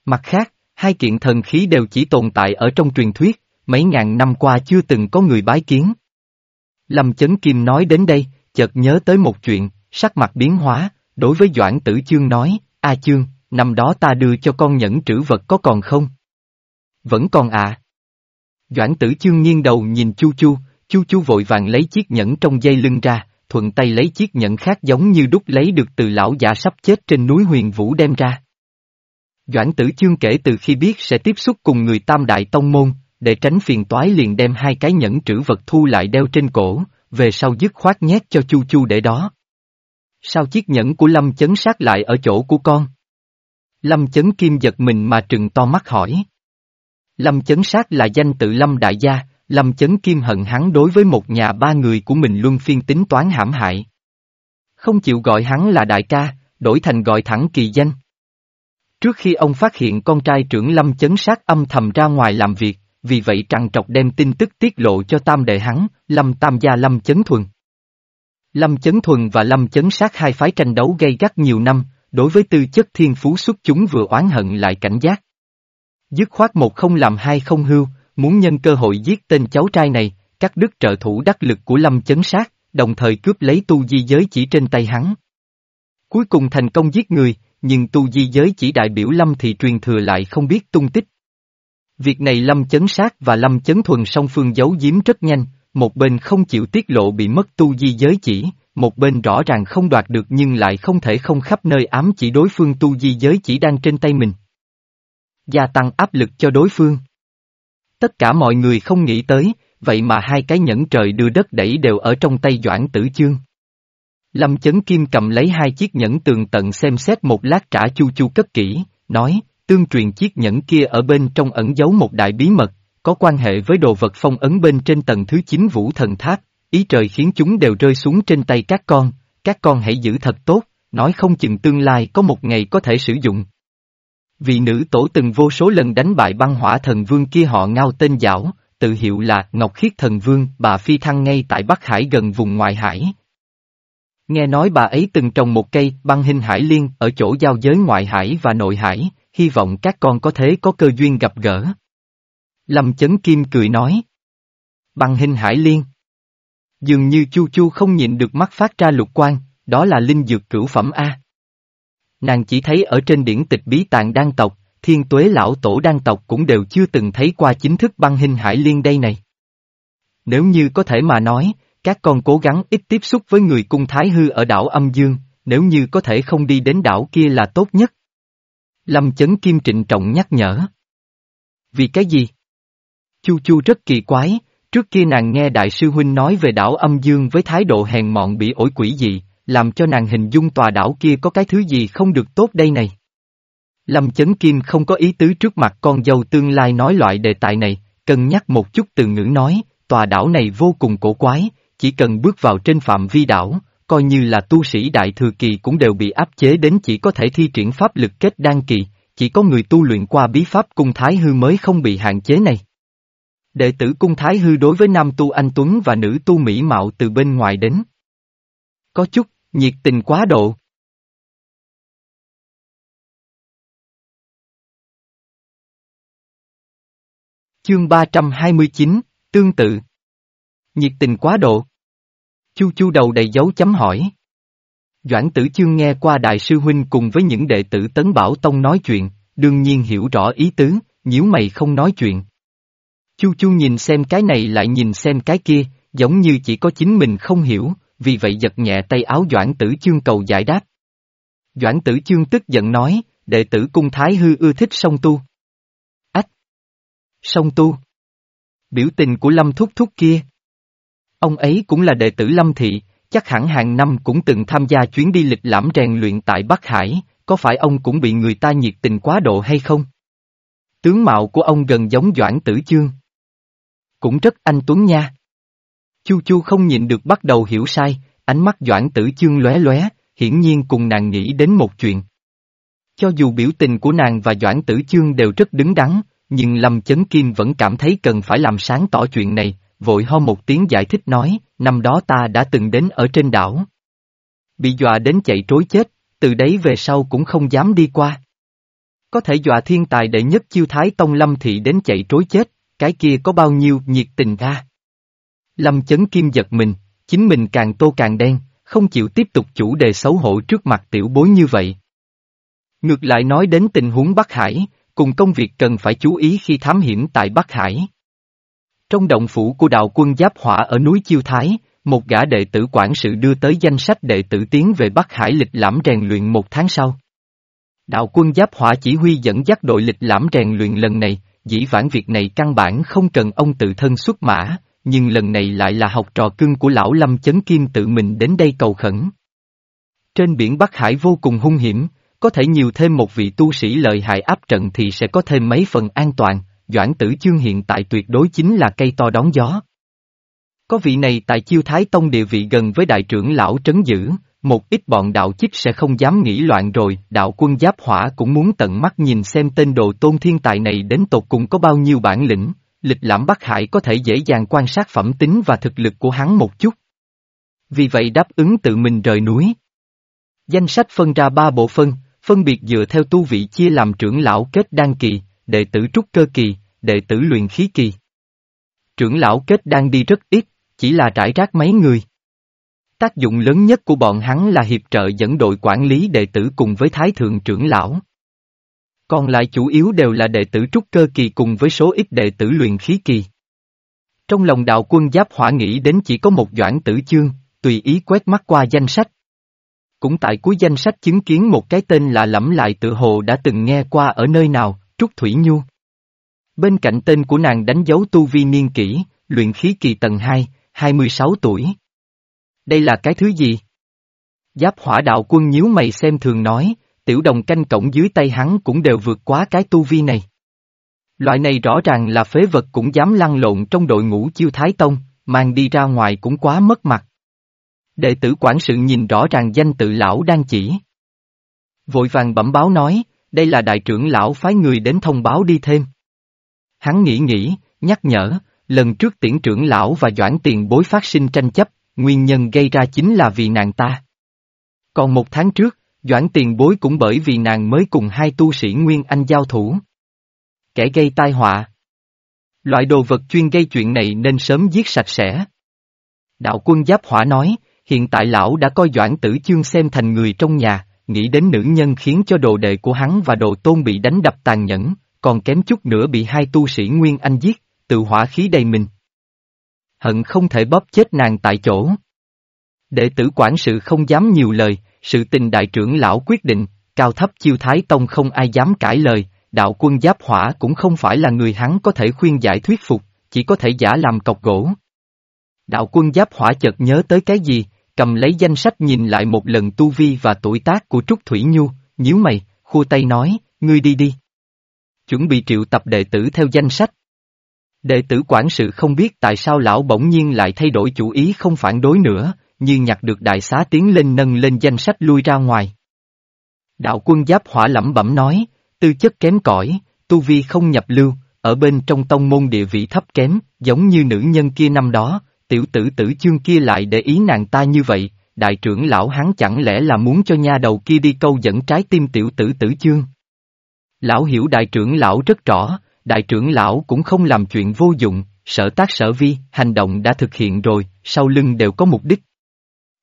Mặt khác, hai kiện thần khí đều chỉ tồn tại ở trong truyền thuyết, mấy ngàn năm qua chưa từng có người bái kiến. Lâm Chấn Kim nói đến đây, chợt nhớ tới một chuyện, sắc mặt biến hóa, đối với Doãn Tử Chương nói, A Chương, năm đó ta đưa cho con nhẫn trữ vật có còn không? Vẫn còn ạ. À. Doãn Tử Chương nghiêng đầu nhìn Chu Chu, Chu Chu vội vàng lấy chiếc nhẫn trong dây lưng ra, thuận tay lấy chiếc nhẫn khác giống như đúc lấy được từ lão già sắp chết trên núi huyền vũ đem ra. Doãn tử chương kể từ khi biết sẽ tiếp xúc cùng người tam đại tông môn, để tránh phiền toái liền đem hai cái nhẫn trữ vật thu lại đeo trên cổ, về sau dứt khoát nhét cho Chu Chu để đó. Sao chiếc nhẫn của Lâm chấn sát lại ở chỗ của con? Lâm chấn kim giật mình mà trừng to mắt hỏi. Lâm chấn sát là danh tự Lâm đại gia, Lâm chấn kim hận hắn đối với một nhà ba người của mình luân phiên tính toán hãm hại. Không chịu gọi hắn là đại ca, đổi thành gọi thẳng kỳ danh. Trước khi ông phát hiện con trai trưởng Lâm chấn sát âm thầm ra ngoài làm việc, vì vậy trăng trọc đem tin tức tiết lộ cho tam đệ hắn, Lâm Tam gia Lâm Chấn Thuần. Lâm Chấn Thuần và Lâm Chấn sát hai phái tranh đấu gây gắt nhiều năm, đối với tư chất thiên phú xuất chúng vừa oán hận lại cảnh giác. Dứt khoát một không làm hai không hưu, muốn nhân cơ hội giết tên cháu trai này, cắt đứt trợ thủ đắc lực của Lâm Chấn sát, đồng thời cướp lấy tu di giới chỉ trên tay hắn. Cuối cùng thành công giết người, nhưng tu di giới chỉ đại biểu Lâm thì truyền thừa lại không biết tung tích. Việc này Lâm Chấn Sát và Lâm Chấn Thuần song phương giấu giếm rất nhanh, một bên không chịu tiết lộ bị mất tu di giới chỉ, một bên rõ ràng không đoạt được nhưng lại không thể không khắp nơi ám chỉ đối phương tu di giới chỉ đang trên tay mình. Gia tăng áp lực cho đối phương. Tất cả mọi người không nghĩ tới, vậy mà hai cái nhẫn trời đưa đất đẩy đều ở trong tay Doãn Tử Chương. Lâm Chấn Kim cầm lấy hai chiếc nhẫn tường tận xem xét một lát trả Chu Chu cất kỹ, nói, tương truyền chiếc nhẫn kia ở bên trong ẩn giấu một đại bí mật, có quan hệ với đồ vật phong ấn bên trên tầng thứ 9 vũ thần tháp, ý trời khiến chúng đều rơi xuống trên tay các con, các con hãy giữ thật tốt, nói không chừng tương lai có một ngày có thể sử dụng. Vị nữ tổ từng vô số lần đánh bại băng hỏa thần vương kia họ ngao tên giảo, tự hiệu là Ngọc Khiết Thần Vương, bà phi thăng ngay tại Bắc Hải gần vùng ngoại hải. Nghe nói bà ấy từng trồng một cây băng hình hải liên ở chỗ giao giới ngoại hải và nội hải, hy vọng các con có thể có cơ duyên gặp gỡ. Lâm Chấn Kim cười nói. Băng hình hải liên. Dường như Chu Chu không nhịn được mắt phát ra lục quan, đó là linh dược cửu phẩm A. Nàng chỉ thấy ở trên điển tịch bí tàng đan tộc, thiên tuế lão tổ đan tộc cũng đều chưa từng thấy qua chính thức băng hình hải liên đây này. Nếu như có thể mà nói, các con cố gắng ít tiếp xúc với người cung Thái Hư ở đảo âm dương, nếu như có thể không đi đến đảo kia là tốt nhất. Lâm Chấn Kim trịnh trọng nhắc nhở. Vì cái gì? Chu Chu rất kỳ quái, trước kia nàng nghe Đại sư Huynh nói về đảo âm dương với thái độ hèn mọn bị ổi quỷ gì, làm cho nàng hình dung tòa đảo kia có cái thứ gì không được tốt đây này. Lâm Chấn Kim không có ý tứ trước mặt con dâu tương lai nói loại đề tài này, cân nhắc một chút từ ngữ nói, tòa đảo này vô cùng cổ quái, chỉ cần bước vào trên phạm vi đảo, coi như là tu sĩ đại thừa kỳ cũng đều bị áp chế đến chỉ có thể thi triển pháp lực kết đan kỳ, chỉ có người tu luyện qua bí pháp cung thái hư mới không bị hạn chế này. Đệ tử cung thái hư đối với nam tu anh Tuấn và nữ tu mỹ mạo từ bên ngoài đến. Có chút, nhiệt tình quá độ. Chương 329, tương tự. Nhiệt tình quá độ. Chu chu đầu đầy dấu chấm hỏi. Doãn tử chương nghe qua đại sư huynh cùng với những đệ tử tấn bảo tông nói chuyện, đương nhiên hiểu rõ ý tứ, nhíu mày không nói chuyện. Chu chu nhìn xem cái này lại nhìn xem cái kia, giống như chỉ có chính mình không hiểu, vì vậy giật nhẹ tay áo Doãn tử chương cầu giải đáp. Doãn tử chương tức giận nói, đệ tử cung thái hư ưa thích song tu. Ách! Song tu! Biểu tình của lâm thúc thúc kia. Ông ấy cũng là đệ tử Lâm Thị, chắc hẳn hàng năm cũng từng tham gia chuyến đi lịch lãm rèn luyện tại Bắc Hải, có phải ông cũng bị người ta nhiệt tình quá độ hay không? Tướng mạo của ông gần giống Doãn Tử Chương. Cũng rất anh Tuấn nha. Chu Chu không nhịn được bắt đầu hiểu sai, ánh mắt Doãn Tử Chương lóe lóe, hiển nhiên cùng nàng nghĩ đến một chuyện. Cho dù biểu tình của nàng và Doãn Tử Chương đều rất đứng đắn, nhưng Lâm Chấn Kim vẫn cảm thấy cần phải làm sáng tỏ chuyện này, vội ho một tiếng giải thích nói, năm đó ta đã từng đến ở trên đảo. Bị dọa đến chạy trối chết, từ đấy về sau cũng không dám đi qua. Có thể dọa thiên tài đệ nhất chiêu thái tông lâm thị đến chạy trối chết, cái kia có bao nhiêu nhiệt tình ra. Lâm chấn kim giật mình, chính mình càng tô càng đen, không chịu tiếp tục chủ đề xấu hổ trước mặt tiểu bối như vậy. Ngược lại nói đến tình huống Bắc Hải, cùng công việc cần phải chú ý khi thám hiểm tại Bắc Hải. Trong động phủ của đạo quân Giáp Hỏa ở núi Chiêu Thái, một gã đệ tử quản sự đưa tới danh sách đệ tử tiến về Bắc Hải lịch lãm rèn luyện một tháng sau. Đạo quân Giáp Hỏa chỉ huy dẫn dắt đội lịch lãm rèn luyện lần này, dĩ vãng việc này căn bản không cần ông tự thân xuất mã, nhưng lần này lại là học trò cưng của lão Lâm Chấn Kim tự mình đến đây cầu khẩn. Trên biển Bắc Hải vô cùng hung hiểm, có thể nhiều thêm một vị tu sĩ lợi hại áp trận thì sẽ có thêm mấy phần an toàn, Doãn Tử Chương hiện tại tuyệt đối chính là cây to đón gió. Có vị này tại chiêu thái tông địa vị gần với đại trưởng lão trấn giữ, một ít bọn đạo chích sẽ không dám nghĩ loạn rồi, đạo quân giáp hỏa cũng muốn tận mắt nhìn xem tên đồ tôn thiên tài này đến tột cùng có bao nhiêu bản lĩnh, lịch lãm Bắc Hải có thể dễ dàng quan sát phẩm tính và thực lực của hắn một chút. Vì vậy đáp ứng tự mình rời núi. Danh sách phân ra ba bộ phân, phân biệt dựa theo tu vị chia làm trưởng lão kết đan kỳ, đệ tử trúc cơ kỳ, đệ tử luyện khí kỳ. Trưởng lão kết đang đi rất ít, chỉ là trải rác mấy người. Tác dụng lớn nhất của bọn hắn là hiệp trợ dẫn đội quản lý đệ tử cùng với thái thượng trưởng lão. Còn lại chủ yếu đều là đệ tử trúc cơ kỳ cùng với số ít đệ tử luyện khí kỳ. Trong lòng đạo quân giáp hỏa nghĩ đến chỉ có một doãn tử chương, tùy ý quét mắt qua danh sách. Cũng tại cuối danh sách chứng kiến một cái tên lạ lẫm lại tự hồ đã từng nghe qua ở nơi nào, Trúc Thủy Nhu. Bên cạnh tên của nàng đánh dấu tu vi niên kỷ, luyện khí kỳ tầng 2, 26 tuổi. Đây là cái thứ gì? Giáp hỏa đạo quân nhíu mày xem thường nói, tiểu đồng canh cổng dưới tay hắn cũng đều vượt quá cái tu vi này. Loại này rõ ràng là phế vật cũng dám lăn lộn trong đội ngũ chiêu thái tông, mang đi ra ngoài cũng quá mất mặt. Đệ tử quản sự nhìn rõ ràng danh tự lão đang chỉ. Vội vàng bẩm báo nói, đây là đại trưởng lão phái người đến thông báo đi thêm. Hắn nghĩ nghĩ, nhắc nhở, lần trước tiễn trưởng lão và doãn tiền bối phát sinh tranh chấp, nguyên nhân gây ra chính là vì nàng ta. Còn một tháng trước, doãn tiền bối cũng bởi vì nàng mới cùng hai tu sĩ Nguyên Anh giao thủ. Kẻ gây tai họa. Loại đồ vật chuyên gây chuyện này nên sớm giết sạch sẽ. Đạo quân giáp hỏa nói, hiện tại lão đã coi doãn tử chương xem thành người trong nhà, nghĩ đến nữ nhân khiến cho đồ đệ của hắn và đồ tôn bị đánh đập tàn nhẫn, còn kém chút nữa bị hai tu sĩ Nguyên Anh giết, tự hỏa khí đầy mình. Hận không thể bóp chết nàng tại chỗ. Đệ tử quản sự không dám nhiều lời, sự tình đại trưởng lão quyết định, cao thấp chiêu thái tông không ai dám cãi lời, đạo quân giáp hỏa cũng không phải là người hắn có thể khuyên giải thuyết phục, chỉ có thể giả làm cọc gỗ. Đạo quân giáp hỏa chợt nhớ tới cái gì, cầm lấy danh sách nhìn lại một lần tu vi và tuổi tác của Trúc Thủy Nhu, nhíu mày, khua tay nói, ngươi đi đi. Chuẩn bị triệu tập đệ tử theo danh sách. Đệ tử quản sự không biết tại sao lão bỗng nhiên lại thay đổi chủ ý không phản đối nữa, như nhặt được đại xá tiến lên nâng lên danh sách lui ra ngoài. Đạo quân giáp hỏa lẩm bẩm nói, tư chất kém cỏi, tu vi không nhập lưu, ở bên trong tông môn địa vị thấp kém, giống như nữ nhân kia năm đó, tiểu tử tử chương kia lại để ý nàng ta như vậy, đại trưởng lão hắn chẳng lẽ là muốn cho nha đầu kia đi câu dẫn trái tim tiểu tử tử chương. Lão hiểu đại trưởng lão rất rõ, đại trưởng lão cũng không làm chuyện vô dụng, sở tác sở vi, hành động đã thực hiện rồi, sau lưng đều có mục đích.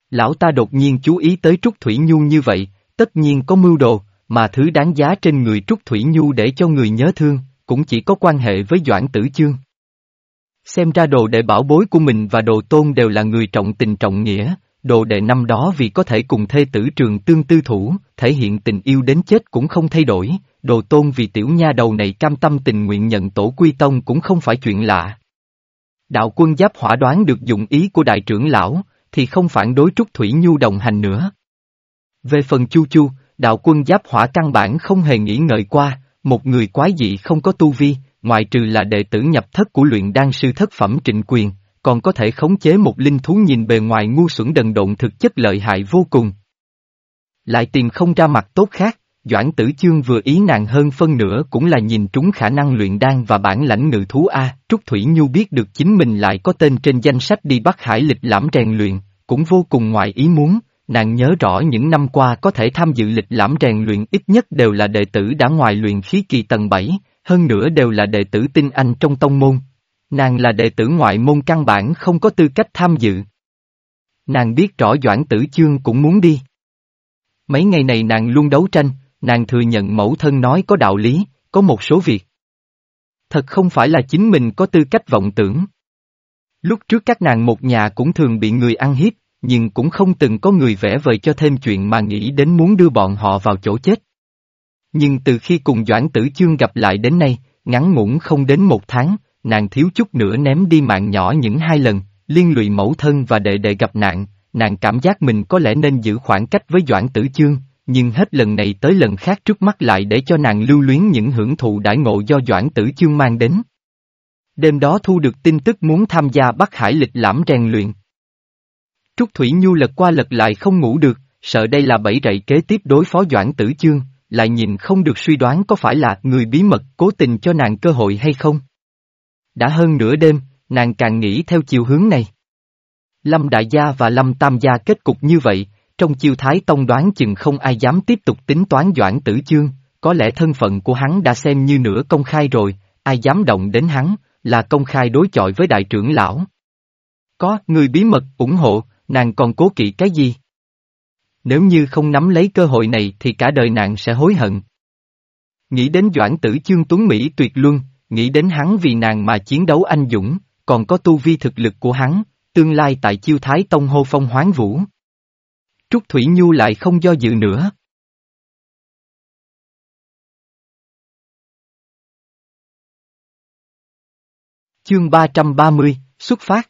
Lão ta đột nhiên chú ý tới Trúc Thủy Nhu như vậy, tất nhiên có mưu đồ, mà thứ đáng giá trên người Trúc Thủy Nhu để cho người nhớ thương, cũng chỉ có quan hệ với Doãn Tử Chương. Xem ra đồ đệ bảo bối của mình và đồ tôn đều là người trọng tình trọng nghĩa, đồ đệ năm đó vì có thể cùng thê tử trường tương tư thủ, thể hiện tình yêu đến chết cũng không thay đổi, đồ tôn vì tiểu nha đầu này cam tâm tình nguyện nhận tổ quy tông cũng không phải chuyện lạ. Đạo quân giáp hỏa đoán được dụng ý của đại trưởng lão, thì không phản đối Trúc Thủy Nhu đồng hành nữa. Về phần Chu Chu, đạo quân giáp hỏa căn bản không hề nghĩ ngợi qua, một người quái dị không có tu vi, ngoại trừ là đệ tử nhập thất của luyện đan sư thất phẩm trịnh quyền, còn có thể khống chế một linh thú nhìn bề ngoài ngu xuẩn đần độn thực chất lợi hại vô cùng. Lại tìm không ra mặt tốt khác, Doãn Tử Chương vừa ý nàng hơn phân nửa cũng là nhìn trúng khả năng luyện đan và bản lãnh ngự thú A, Trúc Thủy Nhu biết được chính mình lại có tên trên danh sách đi Bắc Hải lịch lãm rèn luyện, cũng vô cùng ngoài ý muốn, nàng nhớ rõ những năm qua có thể tham dự lịch lãm rèn luyện ít nhất đều là đệ tử đã ngoài luyện khí kỳ tầng 7, hơn nữa đều là đệ tử tinh anh trong tông môn. Nàng là đệ tử ngoại môn căn bản không có tư cách tham dự. Nàng biết rõ Doãn Tử Chương cũng muốn đi. Mấy ngày này nàng luôn đấu tranh, nàng thừa nhận mẫu thân nói có đạo lý, có một số việc. Thật không phải là chính mình có tư cách vọng tưởng. Lúc trước các nàng một nhà cũng thường bị người ăn hiếp, nhưng cũng không từng có người vẽ vời cho thêm chuyện mà nghĩ đến muốn đưa bọn họ vào chỗ chết. Nhưng từ khi cùng Doãn Tử Chương gặp lại đến nay, ngắn ngủn không đến một tháng, nàng thiếu chút nữa ném đi mạng nhỏ những hai lần, liên lụy mẫu thân và đệ đệ gặp nạn, nàng cảm giác mình có lẽ nên giữ khoảng cách với Doãn Tử Chương, nhưng hết lần này tới lần khác trước mắt lại để cho nàng lưu luyến những hưởng thụ đãi ngộ do Doãn Tử Chương mang đến. Đêm đó thu được tin tức muốn tham gia Bắc Hải lịch lãm rèn luyện. Trúc Thủy Nhu lật qua lật lại không ngủ được, sợ đây là bẫy rậy kế tiếp đối phó Doãn Tử Chương, lại nhìn không được suy đoán có phải là người bí mật cố tình cho nàng cơ hội hay không. Đã hơn nửa đêm, nàng càng nghĩ theo chiều hướng này. Lâm Đại Gia và Lâm Tam Gia kết cục như vậy, trong chiêu thái tông đoán chừng không ai dám tiếp tục tính toán Doãn Tử Chương, có lẽ thân phận của hắn đã xem như nửa công khai rồi, ai dám động đến hắn, là công khai đối chọi với đại trưởng lão. Có, người bí mật, ủng hộ, nàng còn cố kỵ cái gì? Nếu như không nắm lấy cơ hội này thì cả đời nàng sẽ hối hận. Nghĩ đến Doãn Tử Chương Tuấn Mỹ tuyệt luân, nghĩ đến hắn vì nàng mà chiến đấu anh dũng, còn có tu vi thực lực của hắn, tương lai tại chiêu thái tông hô phong hoáng vũ. Trúc Thủy Nhu lại không do dự nữa. Chương 330, xuất phát.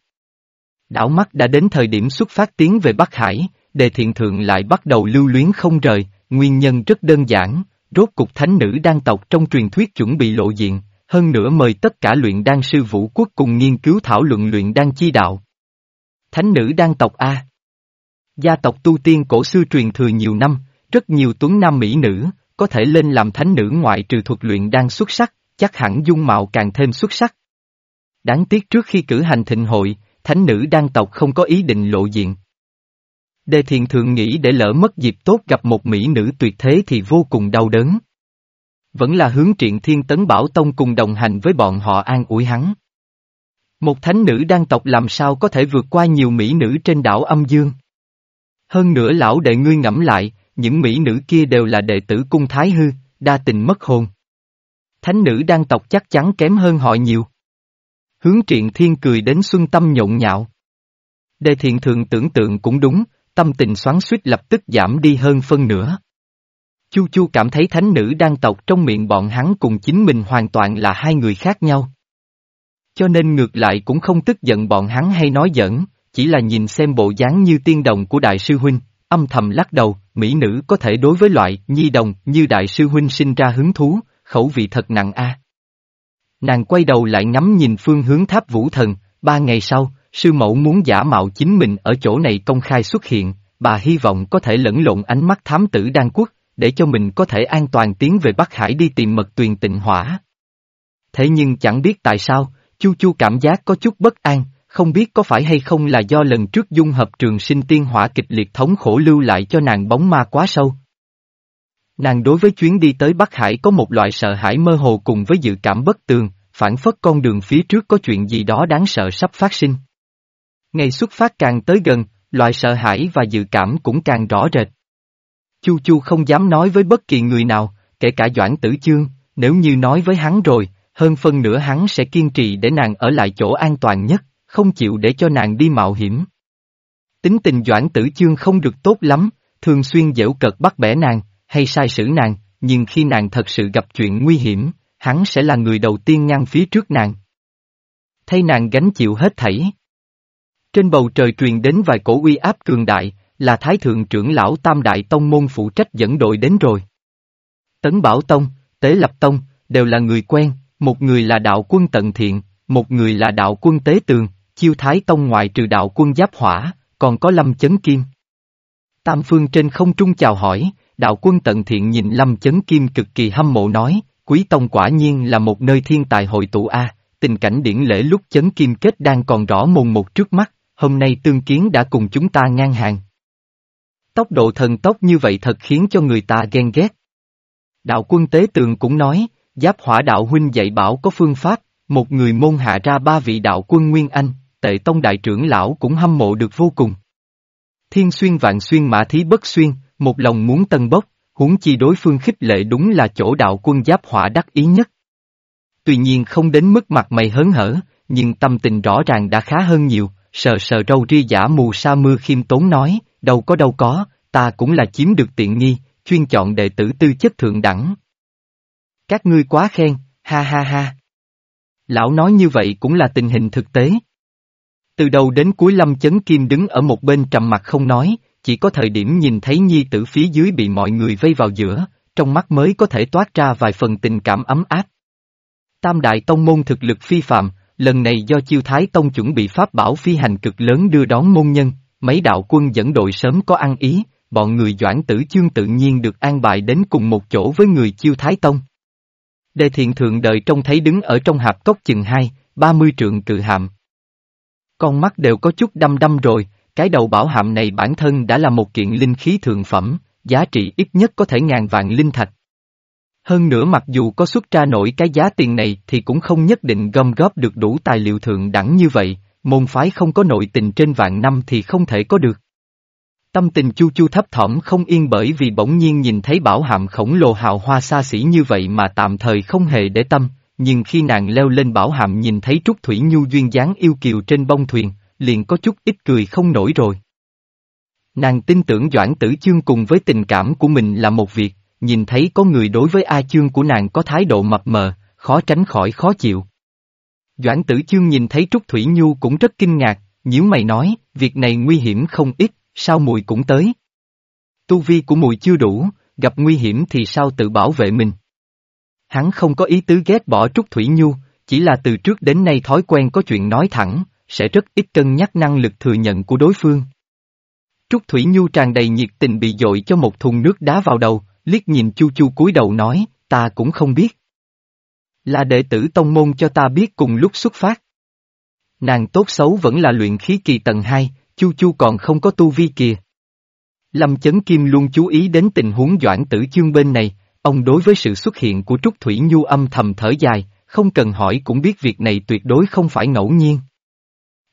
Đảo mắt đã đến thời điểm xuất phát tiến về Bắc Hải, đề thiện thượng lại bắt đầu lưu luyến không rời, nguyên nhân rất đơn giản, rốt cục thánh nữ đan tộc trong truyền thuyết chuẩn bị lộ diện, hơn nữa mời tất cả luyện đan sư vũ quốc cùng nghiên cứu thảo luận luyện đan chi đạo. Thánh nữ đan tộc A Gia tộc tu tiên cổ xưa truyền thừa nhiều năm, rất nhiều tuấn nam mỹ nữ, có thể lên làm thánh nữ ngoại trừ thuật luyện đan xuất sắc, chắc hẳn dung mạo càng thêm xuất sắc. Đáng tiếc trước khi cử hành thịnh hội, thánh nữ đan tộc không có ý định lộ diện. Đề thiền thường nghĩ để lỡ mất dịp tốt gặp một mỹ nữ tuyệt thế thì vô cùng đau đớn. Vẫn là hướng triện thiên tấn bảo tông cùng đồng hành với bọn họ an ủi hắn. Một thánh nữ đan tộc làm sao có thể vượt qua nhiều mỹ nữ trên đảo âm dương. Hơn nữa lão đệ ngươi ngẫm lại, những mỹ nữ kia đều là đệ tử cung thái hư, đa tình mất hồn. Thánh nữ đan tộc chắc chắn kém hơn họ nhiều. Hướng triện thiên cười đến xuân tâm nhộn nhạo. Đề thiện thường tưởng tượng cũng đúng, tâm tình xoắn suýt lập tức giảm đi hơn phân nửa. Chu Chu cảm thấy thánh nữ đang tộc trong miệng bọn hắn cùng chính mình hoàn toàn là hai người khác nhau. Cho nên ngược lại cũng không tức giận bọn hắn hay nói giỡn, chỉ là nhìn xem bộ dáng như tiên đồng của đại sư huynh, âm thầm lắc đầu, mỹ nữ có thể đối với loại nhi đồng như đại sư huynh sinh ra hứng thú, khẩu vị thật nặng a. Nàng quay đầu lại ngắm nhìn phương hướng tháp vũ thần, ba ngày sau, sư mẫu muốn giả mạo chính mình ở chỗ này công khai xuất hiện, bà hy vọng có thể lẫn lộn ánh mắt thám tử đan quốc, để cho mình có thể an toàn tiến về Bắc Hải đi tìm mật tuyền tịnh hỏa. Thế nhưng chẳng biết tại sao, Chu Chu cảm giác có chút bất an, không biết có phải hay không là do lần trước dung hợp trường sinh tiên hỏa kịch liệt thống khổ lưu lại cho nàng bóng ma quá sâu. Nàng đối với chuyến đi tới Bắc Hải có một loại sợ hãi mơ hồ cùng với dự cảm bất tường, phản phất con đường phía trước có chuyện gì đó đáng sợ sắp phát sinh. Ngày xuất phát càng tới gần, loại sợ hãi và dự cảm cũng càng rõ rệt. Chu Chu không dám nói với bất kỳ người nào, kể cả Doãn Tử Chương, nếu như nói với hắn rồi, hơn phân nửa hắn sẽ kiên trì để nàng ở lại chỗ an toàn nhất, không chịu để cho nàng đi mạo hiểm. Tính tình Doãn Tử Chương không được tốt lắm, thường xuyên dễu cợt bắt bẻ nàng, hay sai sử nàng, nhưng khi nàng thật sự gặp chuyện nguy hiểm, hắn sẽ là người đầu tiên ngăn phía trước nàng. Thay nàng gánh chịu hết thảy. Trên bầu trời truyền đến vài cổ uy áp cường đại, là Thái Thượng trưởng lão Tam Đại Tông môn phụ trách dẫn đội đến rồi. Tấn Bảo Tông, Tế Lập Tông, đều là người quen, một người là đạo quân Tận Thiện, một người là đạo quân Tế Tường, chiêu Thái Tông ngoại trừ đạo quân Giáp Hỏa, còn có Lâm Chấn Kim. Tam Phương trên không trung chào hỏi, đạo quân Tận Thiện nhìn Lâm Chấn Kim cực kỳ hâm mộ nói, Quý Tông quả nhiên là một nơi thiên tài hội tụ A, tình cảnh điển lễ lúc Chấn Kim kết đang còn rõ mồn một trước mắt, hôm nay tương kiến đã cùng chúng ta ngang hàng. Tốc độ thần tốc như vậy thật khiến cho người ta ghen ghét. Đạo quân tế tường cũng nói, giáp hỏa đạo huynh dạy bảo có phương pháp, một người môn hạ ra ba vị đạo quân Nguyên Anh, tệ tông đại trưởng lão cũng hâm mộ được vô cùng. Thiên xuyên vạn xuyên mã thí bất xuyên, một lòng muốn tân bốc, huống chi đối phương khích lệ đúng là chỗ đạo quân giáp hỏa đắc ý nhất. Tuy nhiên không đến mức mặt mày hớn hở, nhưng tâm tình rõ ràng đã khá hơn nhiều, sờ sờ râu ria giả mù sa mưa khiêm tốn nói, đâu có đâu có, ta cũng là chiếm được tiện nghi, chuyên chọn đệ tử tư chất thượng đẳng. Các ngươi quá khen, ha ha ha. Lão nói như vậy cũng là tình hình thực tế. Từ đầu đến cuối Lâm Chấn Kim đứng ở một bên trầm mặt không nói, chỉ có thời điểm nhìn thấy nhi tử phía dưới bị mọi người vây vào giữa, trong mắt mới có thể toát ra vài phần tình cảm ấm áp. Tam đại tông môn thực lực phi phạm, lần này do chiêu thái tông chuẩn bị pháp bảo phi hành cực lớn đưa đón môn nhân, mấy đạo quân dẫn đội sớm có ăn ý, bọn người doãn tử chương tự nhiên được an bài đến cùng một chỗ với người chiêu thái tông. Đề thiện thượng đợi trông thấy đứng ở trong hạp cốc chừng hai, ba mươi trượng cự hạm. Con mắt đều có chút đăm đăm rồi, cái đầu bảo hạm này bản thân đã là một kiện linh khí thượng phẩm, giá trị ít nhất có thể ngàn vạn linh thạch. Hơn nữa mặc dù có xuất ra nổi cái giá tiền này thì cũng không nhất định gom góp được đủ tài liệu thượng đẳng như vậy, môn phái không có nội tình trên vạn năm thì không thể có được. Tâm tình chu chu thấp thỏm không yên bởi vì bỗng nhiên nhìn thấy bảo hạm khổng lồ hào hoa xa xỉ như vậy mà tạm thời không hề để tâm, nhưng khi nàng leo lên bảo hạm nhìn thấy Trúc Thủy Nhu duyên dáng yêu kiều trên bông thuyền, liền có chút ít cười không nổi rồi. Nàng tin tưởng Doãn Tử Chương cùng với tình cảm của mình là một việc, nhìn thấy có người đối với A Chương của nàng có thái độ mập mờ, khó tránh khỏi khó chịu. Doãn Tử Chương nhìn thấy Trúc Thủy Nhu cũng rất kinh ngạc, nhíu mày nói, việc này nguy hiểm không ít, sao mùi cũng tới? Tu vi của mùi chưa đủ, gặp nguy hiểm thì sao tự bảo vệ mình? Hắn không có ý tứ ghét bỏ Trúc Thủy Nhu, chỉ là từ trước đến nay thói quen có chuyện nói thẳng, sẽ rất ít cân nhắc năng lực thừa nhận của đối phương. Trúc Thủy Nhu tràn đầy nhiệt tình bị dội cho một thùng nước đá vào đầu, liếc nhìn Chu Chu cúi đầu nói, ta cũng không biết. Là đệ tử tông môn cho ta biết cùng lúc xuất phát. Nàng tốt xấu vẫn là luyện khí kỳ tầng 2, Chu Chu còn không có tu vi kìa. Lâm Chấn Kim luôn chú ý đến tình huống Doãn Tử Chương bên này, ông đối với sự xuất hiện của Trúc Thủy Nhu âm thầm thở dài, không cần hỏi cũng biết việc này tuyệt đối không phải ngẫu nhiên.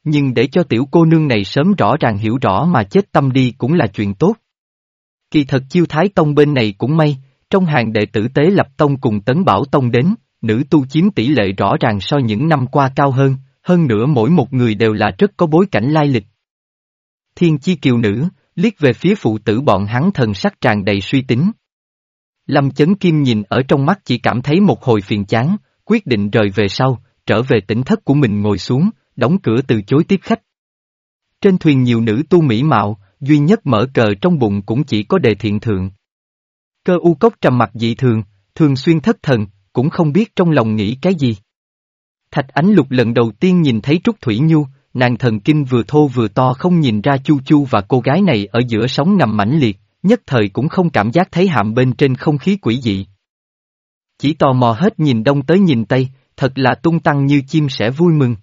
Nhưng để cho tiểu cô nương này sớm rõ ràng hiểu rõ mà chết tâm đi cũng là chuyện tốt. Kỳ thật chiêu thái tông bên này cũng may, trong hàng đệ tử tế lập tông cùng tấn bảo tông đến, nữ tu chiếm tỷ lệ rõ ràng so những năm qua cao hơn, hơn nữa mỗi một người đều là rất có bối cảnh lai lịch. Thiên chi kiều nữ, liếc về phía phụ tử bọn hắn thần sắc tràn đầy suy tính. Lâm chấn kim nhìn ở trong mắt chỉ cảm thấy một hồi phiền chán, quyết định rời về sau, trở về tỉnh thất của mình ngồi xuống, đóng cửa từ chối tiếp khách. Trên thuyền nhiều nữ tu mỹ mạo, duy nhất mở cờ trong bụng cũng chỉ có đề thiện thượng. Cơ u cốc trầm mặt dị thường, thường xuyên thất thần, cũng không biết trong lòng nghĩ cái gì. Thạch ánh lục lần đầu tiên nhìn thấy Trúc Thủy Nhu, nàng thần kinh vừa thô vừa to không nhìn ra Chu Chu và cô gái này ở giữa sóng ngầm mãnh liệt, nhất thời cũng không cảm giác thấy hạm bên trên không khí quỷ dị. Chỉ tò mò hết nhìn đông tới nhìn tây, thật là tung tăng như chim sẻ vui mừng.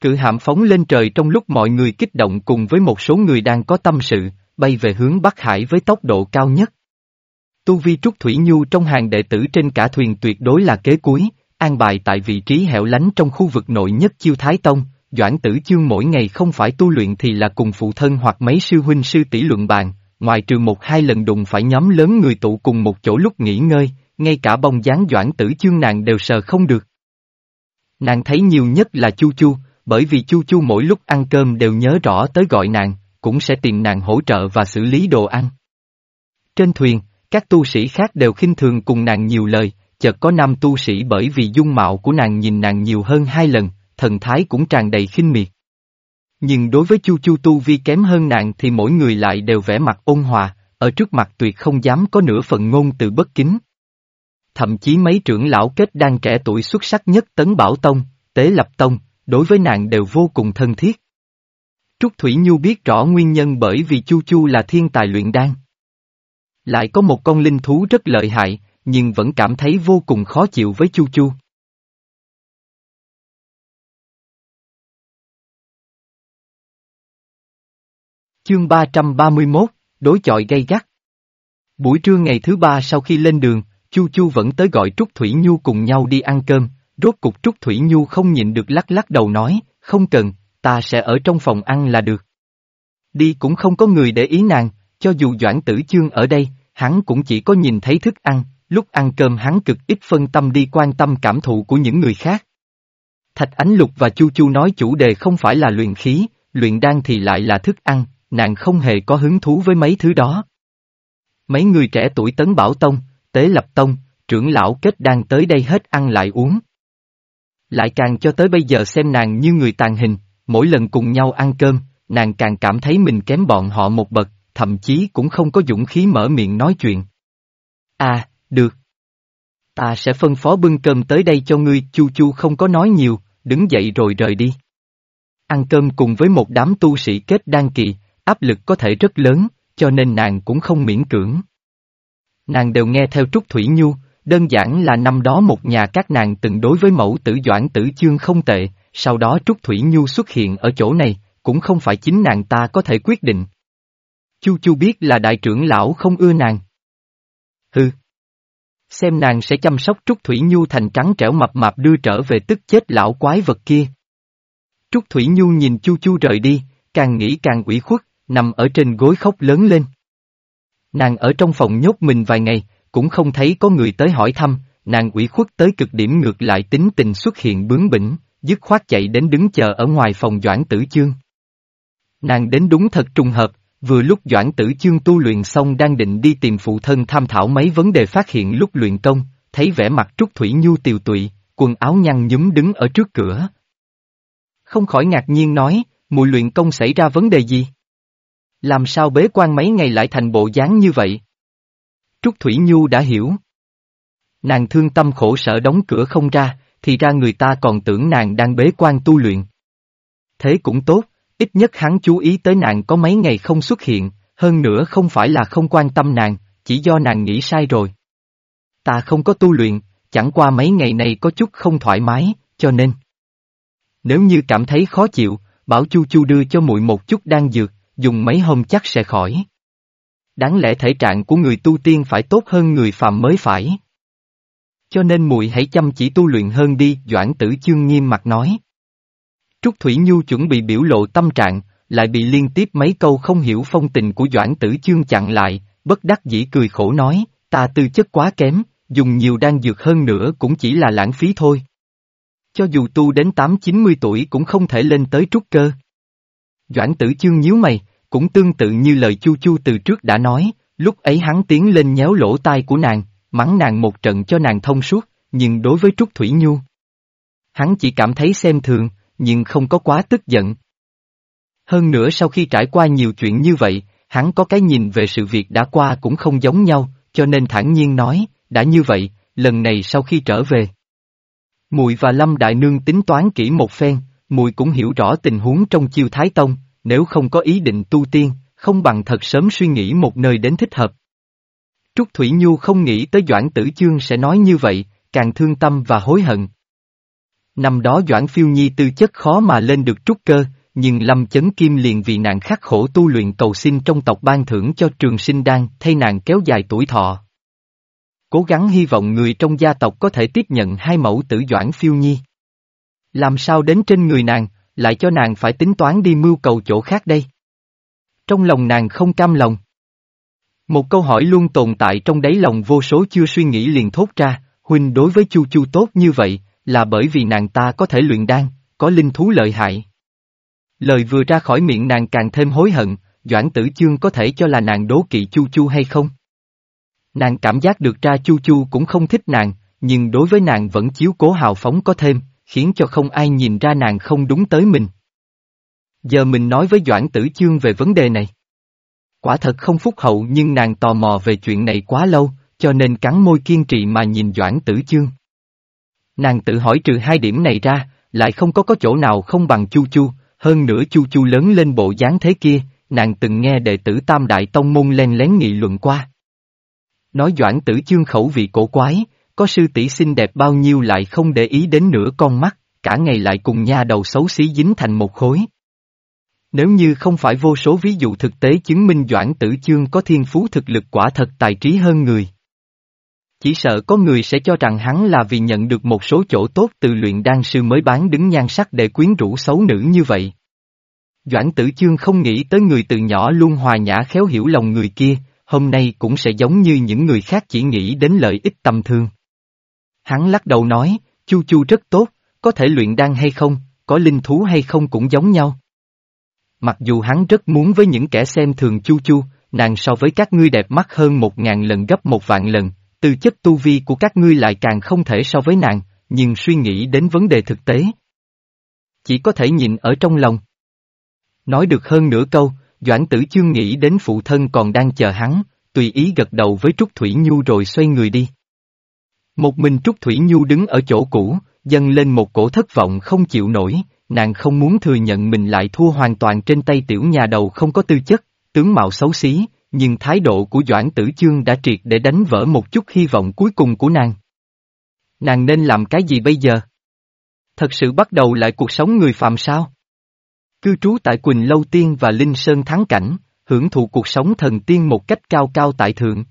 Cự hạm phóng lên trời trong lúc mọi người kích động cùng với một số người đang có tâm sự, bay về hướng Bắc Hải với tốc độ cao nhất. Tu vi Trúc Thủy Nhu trong hàng đệ tử trên cả thuyền tuyệt đối là kế cuối, an bài tại vị trí hẻo lánh trong khu vực nội nhất chiêu Thái Tông, Doãn Tử Chương mỗi ngày không phải tu luyện thì là cùng phụ thân hoặc mấy sư huynh sư tỷ luận bàn, ngoài trừ một hai lần đụng phải nhóm lớn người tụ cùng một chỗ lúc nghỉ ngơi, ngay cả bông dáng Doãn Tử Chương nàng đều sờ không được. Nàng thấy nhiều nhất là Chu Chu, bởi vì Chu Chu mỗi lúc ăn cơm đều nhớ rõ tới gọi nàng, cũng sẽ tìm nàng hỗ trợ và xử lý đồ ăn. Trên thuyền, các tu sĩ khác đều khinh thường cùng nàng nhiều lời, chợt có nam tu sĩ bởi vì dung mạo của nàng nhìn nàng nhiều hơn hai lần, thần thái cũng tràn đầy khinh miệt. Nhưng đối với Chu Chu tu vi kém hơn nàng thì mỗi người lại đều vẻ mặt ôn hòa, ở trước mặt tuyệt không dám có nửa phần ngôn từ bất kính. Thậm chí mấy trưởng lão kết đang trẻ tuổi xuất sắc nhất Tấn Bảo Tông, Tế Lập Tông, đối với nàng đều vô cùng thân thiết. Trúc Thủy Nhu biết rõ nguyên nhân bởi vì Chu Chu là thiên tài luyện đan. Lại có một con linh thú rất lợi hại, nhưng vẫn cảm thấy vô cùng khó chịu với Chu Chu. Chương 331, đối chọi gay gắt. Buổi trưa ngày thứ ba sau khi lên đường, Chu Chu vẫn tới gọi Trúc Thủy Nhu cùng nhau đi ăn cơm, rốt cục Trúc Thủy Nhu không nhịn được lắc lắc đầu nói, không cần, ta sẽ ở trong phòng ăn là được. Đi cũng không có người để ý nàng, cho dù Doãn Tử Chương ở đây, hắn cũng chỉ có nhìn thấy thức ăn, lúc ăn cơm hắn cực ít phân tâm đi quan tâm cảm thụ của những người khác. Thạch Ánh Lục và Chu Chu nói chủ đề không phải là luyện khí, luyện đan thì lại là thức ăn, nàng không hề có hứng thú với mấy thứ đó. Mấy người trẻ tuổi Tấn Bảo Tông, Tế Lập Tông, trưởng lão kết đang tới đây hết ăn lại uống. Lại càng cho tới bây giờ xem nàng như người tàn hình, mỗi lần cùng nhau ăn cơm, nàng càng cảm thấy mình kém bọn họ một bậc, thậm chí cũng không có dũng khí mở miệng nói chuyện. À, được. Ta sẽ phân phó bưng cơm tới đây cho ngươi, Chu Chu không có nói nhiều, đứng dậy rồi rời đi. Ăn cơm cùng với một đám tu sĩ kết đan kỳ, áp lực có thể rất lớn, cho nên nàng cũng không miễn cưỡng. Nàng đều nghe theo Trúc Thủy Nhu, đơn giản là năm đó một nhà các nàng từng đối với mẫu tử Doãn Tử Chương không tệ, sau đó Trúc Thủy Nhu xuất hiện ở chỗ này, cũng không phải chính nàng ta có thể quyết định. Chu Chu biết là đại trưởng lão không ưa nàng. Hừ. Xem nàng sẽ chăm sóc Trúc Thủy Nhu thành trắng trẻo mập mạp đưa trở về tức chết lão quái vật kia. Trúc Thủy Nhu nhìn Chu Chu rời đi, càng nghĩ càng ủy khuất, nằm ở trên gối khóc lớn lên. Nàng ở trong phòng nhốt mình vài ngày, cũng không thấy có người tới hỏi thăm, nàng ủy khuất tới cực điểm ngược lại tính tình xuất hiện bướng bỉnh, dứt khoát chạy đến đứng chờ ở ngoài phòng Doãn Tử Chương. Nàng đến đúng thật trùng hợp, vừa lúc Doãn Tử Chương tu luyện xong đang định đi tìm phụ thân tham thảo mấy vấn đề phát hiện lúc luyện công, thấy vẻ mặt Trúc Thủy Nhu tiều tụy, quần áo nhăn nhúm đứng ở trước cửa. Không khỏi ngạc nhiên nói, mùi luyện công xảy ra vấn đề gì? Làm sao bế quan mấy ngày lại thành bộ dáng như vậy? Trúc Thủy Nhu đã hiểu. Nàng thương tâm khổ sở đóng cửa không ra, thì ra người ta còn tưởng nàng đang bế quan tu luyện. Thế cũng tốt, ít nhất hắn chú ý tới nàng có mấy ngày không xuất hiện, hơn nữa không phải là không quan tâm nàng, chỉ do nàng nghĩ sai rồi. Ta không có tu luyện, chẳng qua mấy ngày này có chút không thoải mái, cho nên. Nếu như cảm thấy khó chịu, bảo Chu Chu đưa cho muội một chút đan dược, dùng mấy hôm chắc sẽ khỏi. Đáng lẽ thể trạng của người tu tiên phải tốt hơn người phàm mới phải. Cho nên muội hãy chăm chỉ tu luyện hơn đi, Doãn Tử Chương nghiêm mặt nói. Trúc Thủy Nhu chuẩn bị biểu lộ tâm trạng, lại bị liên tiếp mấy câu không hiểu phong tình của Doãn Tử Chương chặn lại, bất đắc dĩ cười khổ nói, ta tư chất quá kém, dùng nhiều đan dược hơn nữa cũng chỉ là lãng phí thôi. Cho dù tu đến 8-90 tuổi cũng không thể lên tới trúc cơ. Doãn tử chương nhíu mày, cũng tương tự như lời Chu Chu từ trước đã nói, lúc ấy hắn tiến lên nhéo lỗ tai của nàng, mắng nàng một trận cho nàng thông suốt, nhưng đối với Trúc Thủy Nhu. Hắn chỉ cảm thấy xem thường, nhưng không có quá tức giận. Hơn nữa sau khi trải qua nhiều chuyện như vậy, hắn có cái nhìn về sự việc đã qua cũng không giống nhau, cho nên thản nhiên nói, đã như vậy, lần này sau khi trở về. Mùi và Lâm Đại Nương tính toán kỹ một phen, mùi cũng hiểu rõ tình huống trong chiêu Thái Tông, nếu không có ý định tu tiên, không bằng thật sớm suy nghĩ một nơi đến thích hợp. Trúc Thủy Nhu không nghĩ tới Doãn Tử Chương sẽ nói như vậy, càng thương tâm và hối hận. Năm đó Doãn Phiêu Nhi tư chất khó mà lên được trúc cơ, nhưng Lâm Chấn Kim liền vì nàng khắc khổ tu luyện cầu xin trong tộc ban thưởng cho trường sinh đan thay nàng kéo dài tuổi thọ. Cố gắng hy vọng người trong gia tộc có thể tiếp nhận hai mẫu tử Doãn Phiêu Nhi. Làm sao đến trên người nàng, lại cho nàng phải tính toán đi mưu cầu chỗ khác đây? Trong lòng nàng không cam lòng. Một câu hỏi luôn tồn tại trong đáy lòng vô số chưa suy nghĩ liền thốt ra, huynh đối với Chu Chu tốt như vậy, là bởi vì nàng ta có thể luyện đan, có linh thú lợi hại. Lời vừa ra khỏi miệng nàng càng thêm hối hận, Doãn Tử Chương có thể cho là nàng đố kỵ Chu Chu hay không? Nàng cảm giác được ra Chu Chu cũng không thích nàng, nhưng đối với nàng vẫn chiếu cố hào phóng có thêm, khiến cho không ai nhìn ra nàng không đúng tới mình. Giờ mình nói với Doãn Tử Chương về vấn đề này. Quả thật không phúc hậu nhưng nàng tò mò về chuyện này quá lâu, cho nên cắn môi kiên trì mà nhìn Doãn Tử Chương. Nàng tự hỏi trừ hai điểm này ra, lại không có có chỗ nào không bằng Chu Chu, hơn nữa Chu Chu lớn lên bộ dáng thế kia, nàng từng nghe đệ tử Tam Đại Tông Môn len lén nghị luận qua. Nói Doãn Tử Chương khẩu vị cổ quái, có sư tỷ xinh đẹp bao nhiêu lại không để ý đến nửa con mắt, cả ngày lại cùng nha đầu xấu xí dính thành một khối. Nếu như không phải vô số ví dụ thực tế chứng minh Doãn Tử Chương có thiên phú thực lực quả thật tài trí hơn người. Chỉ sợ có người sẽ cho rằng hắn là vì nhận được một số chỗ tốt từ luyện đan sư mới bán đứng nhan sắc để quyến rũ xấu nữ như vậy. Doãn tử chương không nghĩ tới người từ nhỏ luôn hòa nhã khéo hiểu lòng người kia, hôm nay cũng sẽ giống như những người khác chỉ nghĩ đến lợi ích tầm thường. Hắn lắc đầu nói, Chu Chu rất tốt, có thể luyện đan hay không, có linh thú hay không cũng giống nhau. Mặc dù hắn rất muốn với những kẻ xem thường Chu Chu, nàng so với các ngươi đẹp mắt hơn một ngàn lần gấp một vạn lần, từ chất tu vi của các ngươi lại càng không thể so với nàng, nhưng suy nghĩ đến vấn đề thực tế. Chỉ có thể nhìn ở trong lòng. Nói được hơn nửa câu, Doãn tử chương nghĩ đến phụ thân còn đang chờ hắn, tùy ý gật đầu với Trúc Thủy Nhu rồi xoay người đi. Một mình Trúc Thủy Nhu đứng ở chỗ cũ, dâng lên một cổ thất vọng không chịu nổi, nàng không muốn thừa nhận mình lại thua hoàn toàn trên tay tiểu nhà đầu không có tư chất, tướng mạo xấu xí, nhưng thái độ của Doãn Tử Chương đã triệt để đánh vỡ một chút hy vọng cuối cùng của nàng. Nàng nên làm cái gì bây giờ? Thật sự bắt đầu lại cuộc sống người phàm sao? Cư trú tại Quỳnh Lâu Tiên và Linh Sơn Thắng Cảnh, hưởng thụ cuộc sống thần tiên một cách cao cao tại thượng.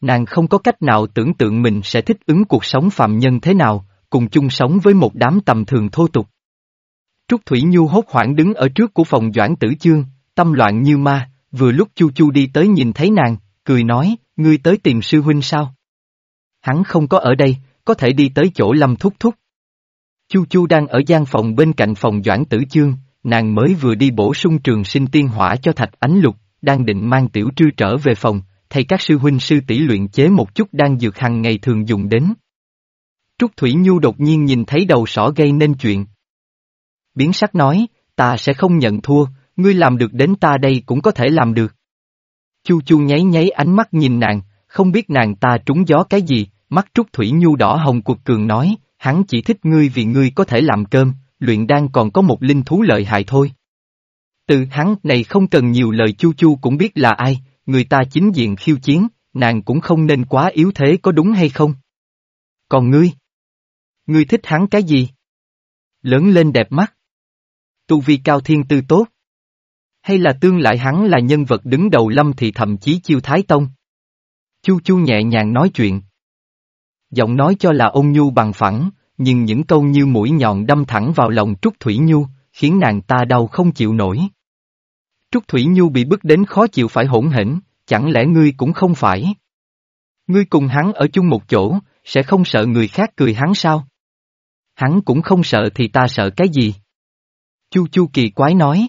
Nàng không có cách nào tưởng tượng mình sẽ thích ứng cuộc sống phạm nhân thế nào, cùng chung sống với một đám tầm thường thô tục. Trúc Thủy Nhu hốt hoảng đứng ở trước của phòng Doãn Tử Chương, tâm loạn như ma, vừa lúc Chu Chu đi tới nhìn thấy nàng, cười nói, ngươi tới tìm sư huynh sao? Hắn không có ở đây, có thể đi tới chỗ Lâm Thúc Thúc. Chu Chu đang ở gian phòng bên cạnh phòng Doãn Tử Chương, nàng mới vừa đi bổ sung trường sinh tiên hỏa cho Thạch Ánh Lục, đang định mang tiểu trư trở về phòng, thay các sư huynh sư tỷ luyện chế một chút đang dược hàng ngày thường dùng đến. Trúc Thủy Nhu đột nhiên nhìn thấy đầu sỏ gây nên chuyện. Biến sắc nói, ta sẽ không nhận thua, Ngươi làm được đến ta đây cũng có thể làm được. Chu Chu nháy nháy ánh mắt nhìn nàng, không biết nàng ta trúng gió cái gì, mắt Trúc Thủy Nhu đỏ hồng cuộc cường nói, hắn chỉ thích ngươi vì ngươi có thể làm cơm, luyện đan còn có một linh thú lợi hại thôi. Từ hắn này không cần nhiều lời Chu Chu cũng biết là ai, người ta chính diện khiêu chiến, nàng cũng không nên quá yếu thế có đúng hay không? Còn ngươi? Ngươi thích hắn cái gì? Lớn lên đẹp mắt. Tu vi cao thiên tư tốt. Hay là tương lại hắn là nhân vật đứng đầu lâm thì thậm chí chiêu thái tông? Chu chu nhẹ nhàng nói chuyện. Giọng nói cho là ôn nhu bằng phẳng, nhưng những câu như mũi nhọn đâm thẳng vào lòng Trúc Thủy Nhu, khiến nàng ta đau không chịu nổi. Trúc Thủy Nhu bị bức đến khó chịu phải hỗn hển, chẳng lẽ ngươi cũng không phải? Ngươi cùng hắn ở chung một chỗ, sẽ không sợ người khác cười hắn sao? Hắn cũng không sợ thì ta sợ cái gì? Chu Chu kỳ quái nói.